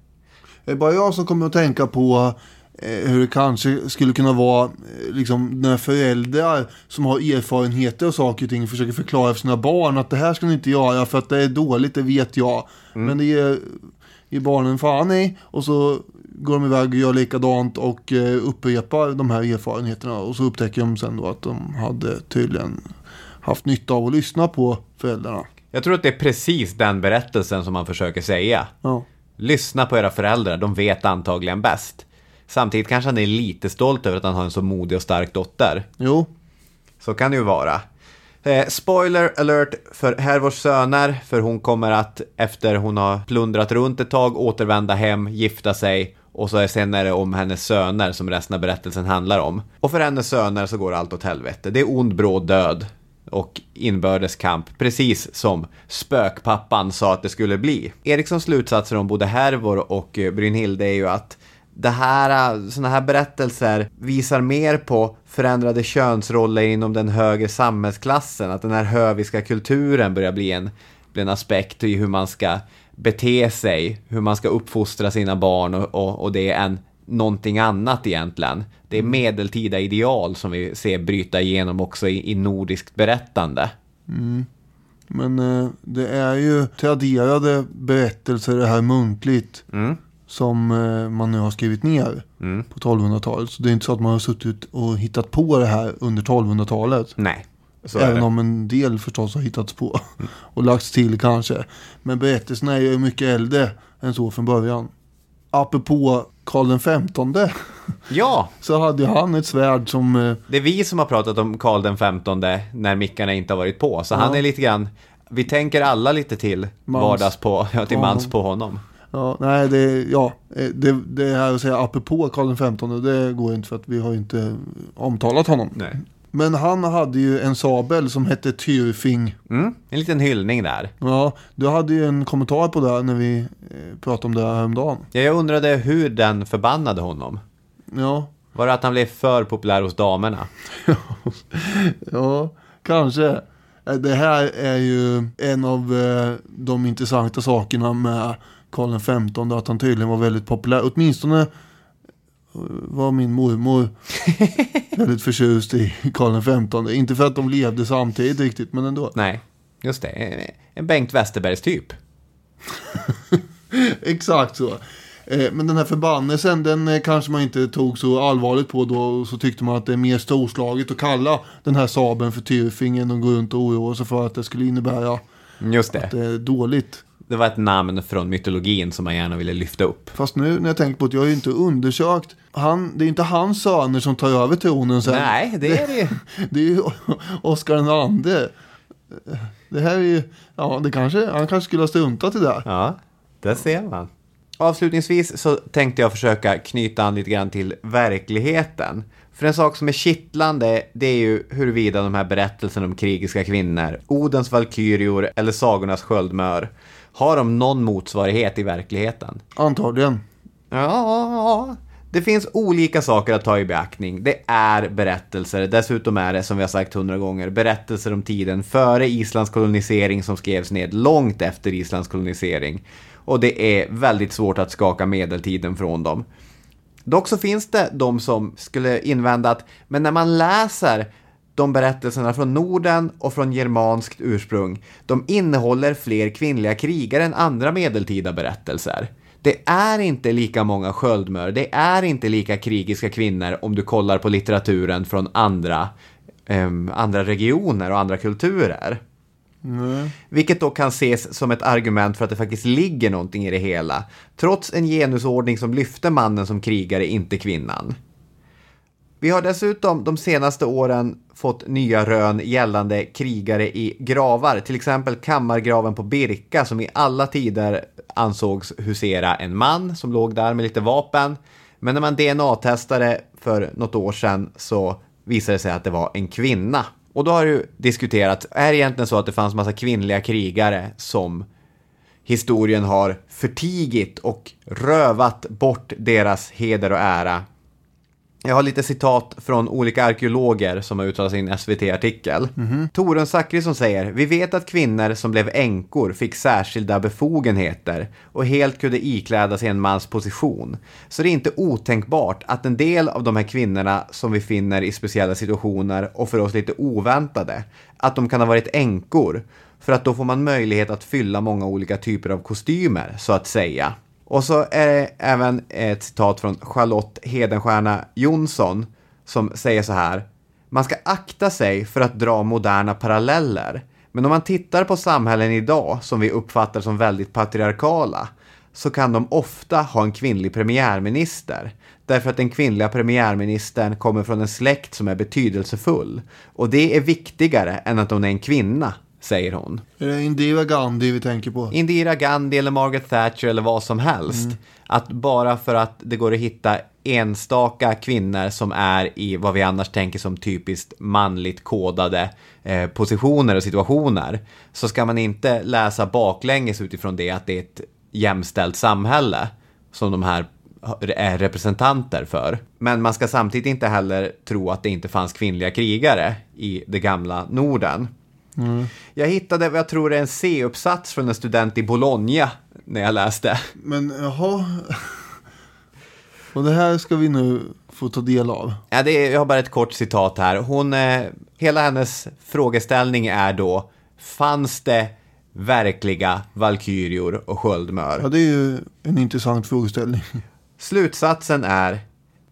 Speaker 3: det är bara jag som kommer att tänka på eh, hur det kanske skulle kunna vara eh, liksom, när föräldrar som har erfarenheter och saker och ting försöker förklara för sina barn att det här ska ni inte göra för att det är dåligt, det vet jag. Men det ger, ger barnen fan i och så går de iväg och gör likadant och eh, upprepar de här erfarenheterna och så upptäcker de sen då att de hade tydligen haft nytta av att lyssna på föräldrarna.
Speaker 2: Jag tror att det är precis den berättelsen som man försöker säga.
Speaker 3: Ja.
Speaker 2: Lyssna på era föräldrar, de vet antagligen bäst. Samtidigt kanske han är lite stolt över att han har en så modig och stark dotter.
Speaker 3: Jo,
Speaker 2: Så kan det ju vara. Eh, spoiler alert för Hervors söner, för hon kommer att efter hon har plundrat runt ett tag återvända hem, gifta sig och så är sen är det om hennes söner som resten av berättelsen handlar om. Och för hennes söner så går allt åt helvete. Det är ond bråd död och inbördeskamp, precis som spökpappan sa att det skulle bli. Erikssons slutsatser om både Hervor och eh, Brynhilde är ju att det här, eh, såna här berättelser visar mer på förändrade könsroller inom den högre samhällsklassen. Att den här höviska kulturen börjar bli en, bli en aspekt i hur man ska bete sig, hur man ska uppfostra sina barn och, och, och det är en, någonting annat egentligen. Det är medeltida ideal som vi ser bryta igenom också i, i nordiskt berättande.
Speaker 3: Men eh, det är ju traderade berättelser det här muntligt.
Speaker 2: Mm.
Speaker 3: Som eh, man nu har skrivit ner
Speaker 2: Mm.
Speaker 3: på 1200-talet. Så det är inte så att man har suttit och hittat på det här under 1200-talet.
Speaker 2: Nej, så
Speaker 3: Även om en del förstås har hittats på. Och lagts till kanske. Men berättelserna är ju mycket äldre än så från början. Apropå Karl XV.
Speaker 2: Ja,
Speaker 3: Så hade han ett svärd som... eh,
Speaker 2: det är vi som har pratat om Karl den 15 när mickarna inte har varit på. Så han är lite grann, vi tänker alla lite till
Speaker 3: Mans.
Speaker 2: vardags på, ja, till mans på honom.
Speaker 3: Ja, nej, det, ja, eh, det, det här att säga apropå Karl XV, det går inte för att vi har inte omtalat honom.
Speaker 2: Nej.
Speaker 3: Men han hade ju en sabel som hette Tyrfing.
Speaker 2: Mm, en liten hyllning där.
Speaker 3: Ja, du hade ju en kommentar på det när vi eh, pratade om det här häromdagen.
Speaker 2: Ja, jag undrade hur den förbannade honom.
Speaker 3: Ja,
Speaker 2: Var det att han blev för populär hos damerna?
Speaker 3: ja, kanske. Eh, Det här är ju en av eh, de intressanta sakerna med Karl XV, att han tydligen var väldigt populär. Åtminstone var min mormor väldigt förtjust i Karl XV. Inte för att de levde samtidigt riktigt, men ändå.
Speaker 2: Nej, just det. En Bengt Westerbergs typ.
Speaker 3: Exakt så. Eh, Men den här förbannelsen, den eh, kanske man inte tog så allvarligt på då. Och så tyckte man att det är mer storslaget att kalla den här sabeln för Tyrfing än att gå runt och oroa sig för att det skulle innebära
Speaker 2: Just det.
Speaker 3: att det är dåligt.
Speaker 2: Det var ett namn från mytologin som man gärna ville lyfta upp.
Speaker 3: Fast nu när jag tänker på det, jag har ju inte undersökt. Han, det är inte hans söner som tar över tronen sen.
Speaker 2: Nej, det är det ju.
Speaker 3: Det är ju Oscar den andre. Det här är ju, ja det kanske, han kanske skulle ha struntat i det.
Speaker 2: Ja, där ser man. Avslutningsvis så tänkte jag försöka knyta an lite grann till verkligheten. För en sak som är kittlande, det är ju huruvida de här berättelserna om krigiska kvinnor, Odens valkyrior eller sagornas sköldmör, har de någon motsvarighet i verkligheten?
Speaker 3: Antagligen.
Speaker 2: Ja, det finns olika saker att ta i beaktning. Det är berättelser, dessutom är det som vi har sagt hundra gånger, berättelser om tiden före Islands kolonisering som skrevs ned långt efter Islands kolonisering. Och det är väldigt svårt att skaka medeltiden från dem. Dock så finns det de som skulle invända att, men när man läser de berättelserna från Norden och från germanskt ursprung, de innehåller fler kvinnliga krigare än andra medeltida berättelser. Det är inte lika många sköldmör, det är inte lika krigiska kvinnor om du kollar på litteraturen från andra, em, andra regioner och andra kulturer. Vilket då kan ses som ett argument för att det faktiskt ligger någonting i det hela. Trots en genusordning som lyfter mannen som krigare, inte kvinnan. Vi har dessutom de senaste åren fått nya rön gällande krigare i gravar. Till exempel kammargraven på Birka som i alla tider ansågs husera en man som låg där med lite vapen. Men när man DNA-testade för något år sedan så visade det sig att det var en kvinna. Och då har det ju diskuterats, är det egentligen så att det fanns massa kvinnliga krigare som historien har förtigit och rövat bort deras heder och ära jag har lite citat från olika arkeologer som har uttalat sin SVT-artikel. Torun Zachrisson säger, vi vet att kvinnor som blev änkor fick särskilda befogenheter och helt kunde ikläda sig en mans position. Så det är inte otänkbart att en del av de här kvinnorna som vi finner i speciella situationer och för oss lite oväntade, att de kan ha varit änkor. För att då får man möjlighet att fylla många olika typer av kostymer, så att säga. Och så är det även ett citat från Charlotte Hedenstierna Jonsson som säger så här. Man ska akta sig för att dra moderna paralleller. Men om man tittar på samhällen idag som vi uppfattar som väldigt patriarkala så kan de ofta ha en kvinnlig premiärminister. Därför att den kvinnliga premiärministern kommer från en släkt som är betydelsefull. Och det är viktigare än att hon är en kvinna, säger hon.
Speaker 3: Är det Indira Gandhi vi tänker på?
Speaker 2: Indira Gandhi eller Margaret Thatcher eller vad som helst. Att bara för att det går att hitta enstaka kvinnor som är i vad vi annars tänker som typiskt manligt kodade eh, positioner och situationer så ska man inte läsa baklänges utifrån det att det är ett jämställt samhälle som de här är representanter för. Men man ska samtidigt inte heller tro att det inte fanns kvinnliga krigare i det gamla Norden. Jag hittade vad jag tror är en C-uppsats från en student i Bologna när jag läste.
Speaker 3: Men jaha. Och det här ska vi nu få ta del av.
Speaker 2: Ja, det är, jag har bara ett kort citat här. Hon, eh, hela hennes frågeställning är då, fanns det verkliga valkyrior och sköldmör?
Speaker 3: Ja, det är ju en intressant frågeställning.
Speaker 2: Slutsatsen är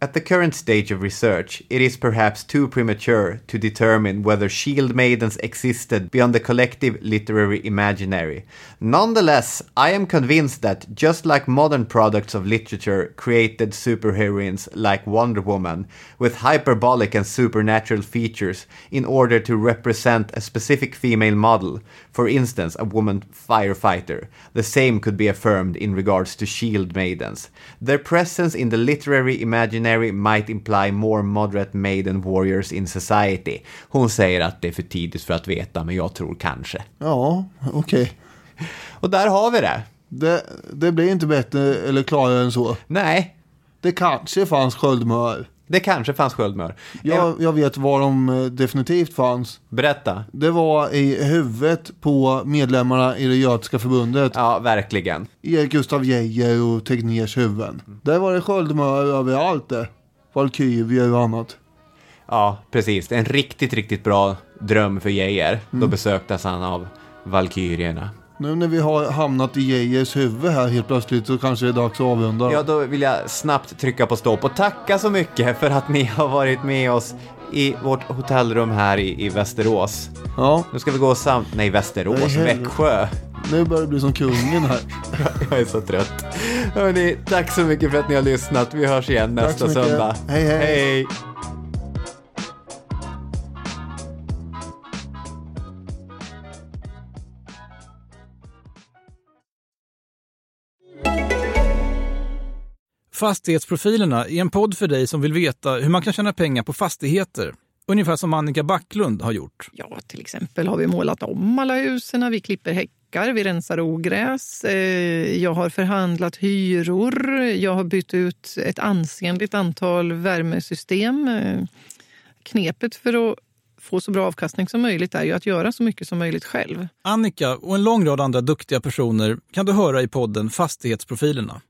Speaker 2: At the current stage of research, it is perhaps too premature to determine whether shield maidens existed beyond the collective literary imaginary. Nonetheless, I am convinced that just like modern products of literature created superheroines like Wonder Woman with hyperbolic and supernatural features in order to represent a specific female model, for instance, a woman firefighter, the same could be affirmed in regards to shield maidens. Their presence in the literary imaginary might imply more moderate maiden warriors in society. Hon säger att det är för tidigt för att veta, men jag tror kanske.
Speaker 3: Ja, okej.
Speaker 2: Och där har vi det.
Speaker 3: Det, det blir inte bättre eller klarare än så.
Speaker 2: Nej,
Speaker 3: Det kanske fanns sköldmör.
Speaker 2: Det kanske fanns sköldmör.
Speaker 3: Jag, jag vet var de eh, definitivt fanns.
Speaker 2: Berätta.
Speaker 3: Det var i huvudet på medlemmarna i det Götiska förbundet.
Speaker 2: Ja, verkligen.
Speaker 3: Erik Gustav Geijer och Tegnérs huvuden. Där var det sköldmör överallt det. Valkyrier och annat.
Speaker 2: Ja, precis. En riktigt, riktigt bra dröm för Geijer. Då besöktes han av Valkyrierna.
Speaker 3: Nu när vi har hamnat i Geijers huvud här helt plötsligt så kanske det är dags att avrunda.
Speaker 2: Ja, då vill jag snabbt trycka på stopp och tacka så mycket för att ni har varit med oss i vårt hotellrum här i, i Västerås.
Speaker 3: ja.
Speaker 2: Nu ska vi gå sam... Nej, Västerås,
Speaker 3: Nej,
Speaker 2: Växjö.
Speaker 3: Nu börjar det bli som kungen här.
Speaker 2: Jag är så trött. Hörrni, tack så mycket för att ni har lyssnat. Vi hörs igen
Speaker 3: Tack
Speaker 2: nästa söndag.
Speaker 3: Hej, hej.
Speaker 2: hej.
Speaker 6: Fastighetsprofilerna är en podd för dig som vill veta hur man kan tjäna pengar på fastigheter. Ungefär som Annika Backlund har gjort.
Speaker 7: Ja, till exempel har vi målat om alla husen, vi klipper häckar, vi rensar ogräs. eh, Jag har förhandlat hyror, jag har bytt ut ett ansenligt antal värmesystem. Eh, Knepet för att få så bra avkastning som möjligt är ju att göra så mycket som möjligt själv.
Speaker 6: Annika och en lång rad andra duktiga personer kan du höra i podden Fastighetsprofilerna.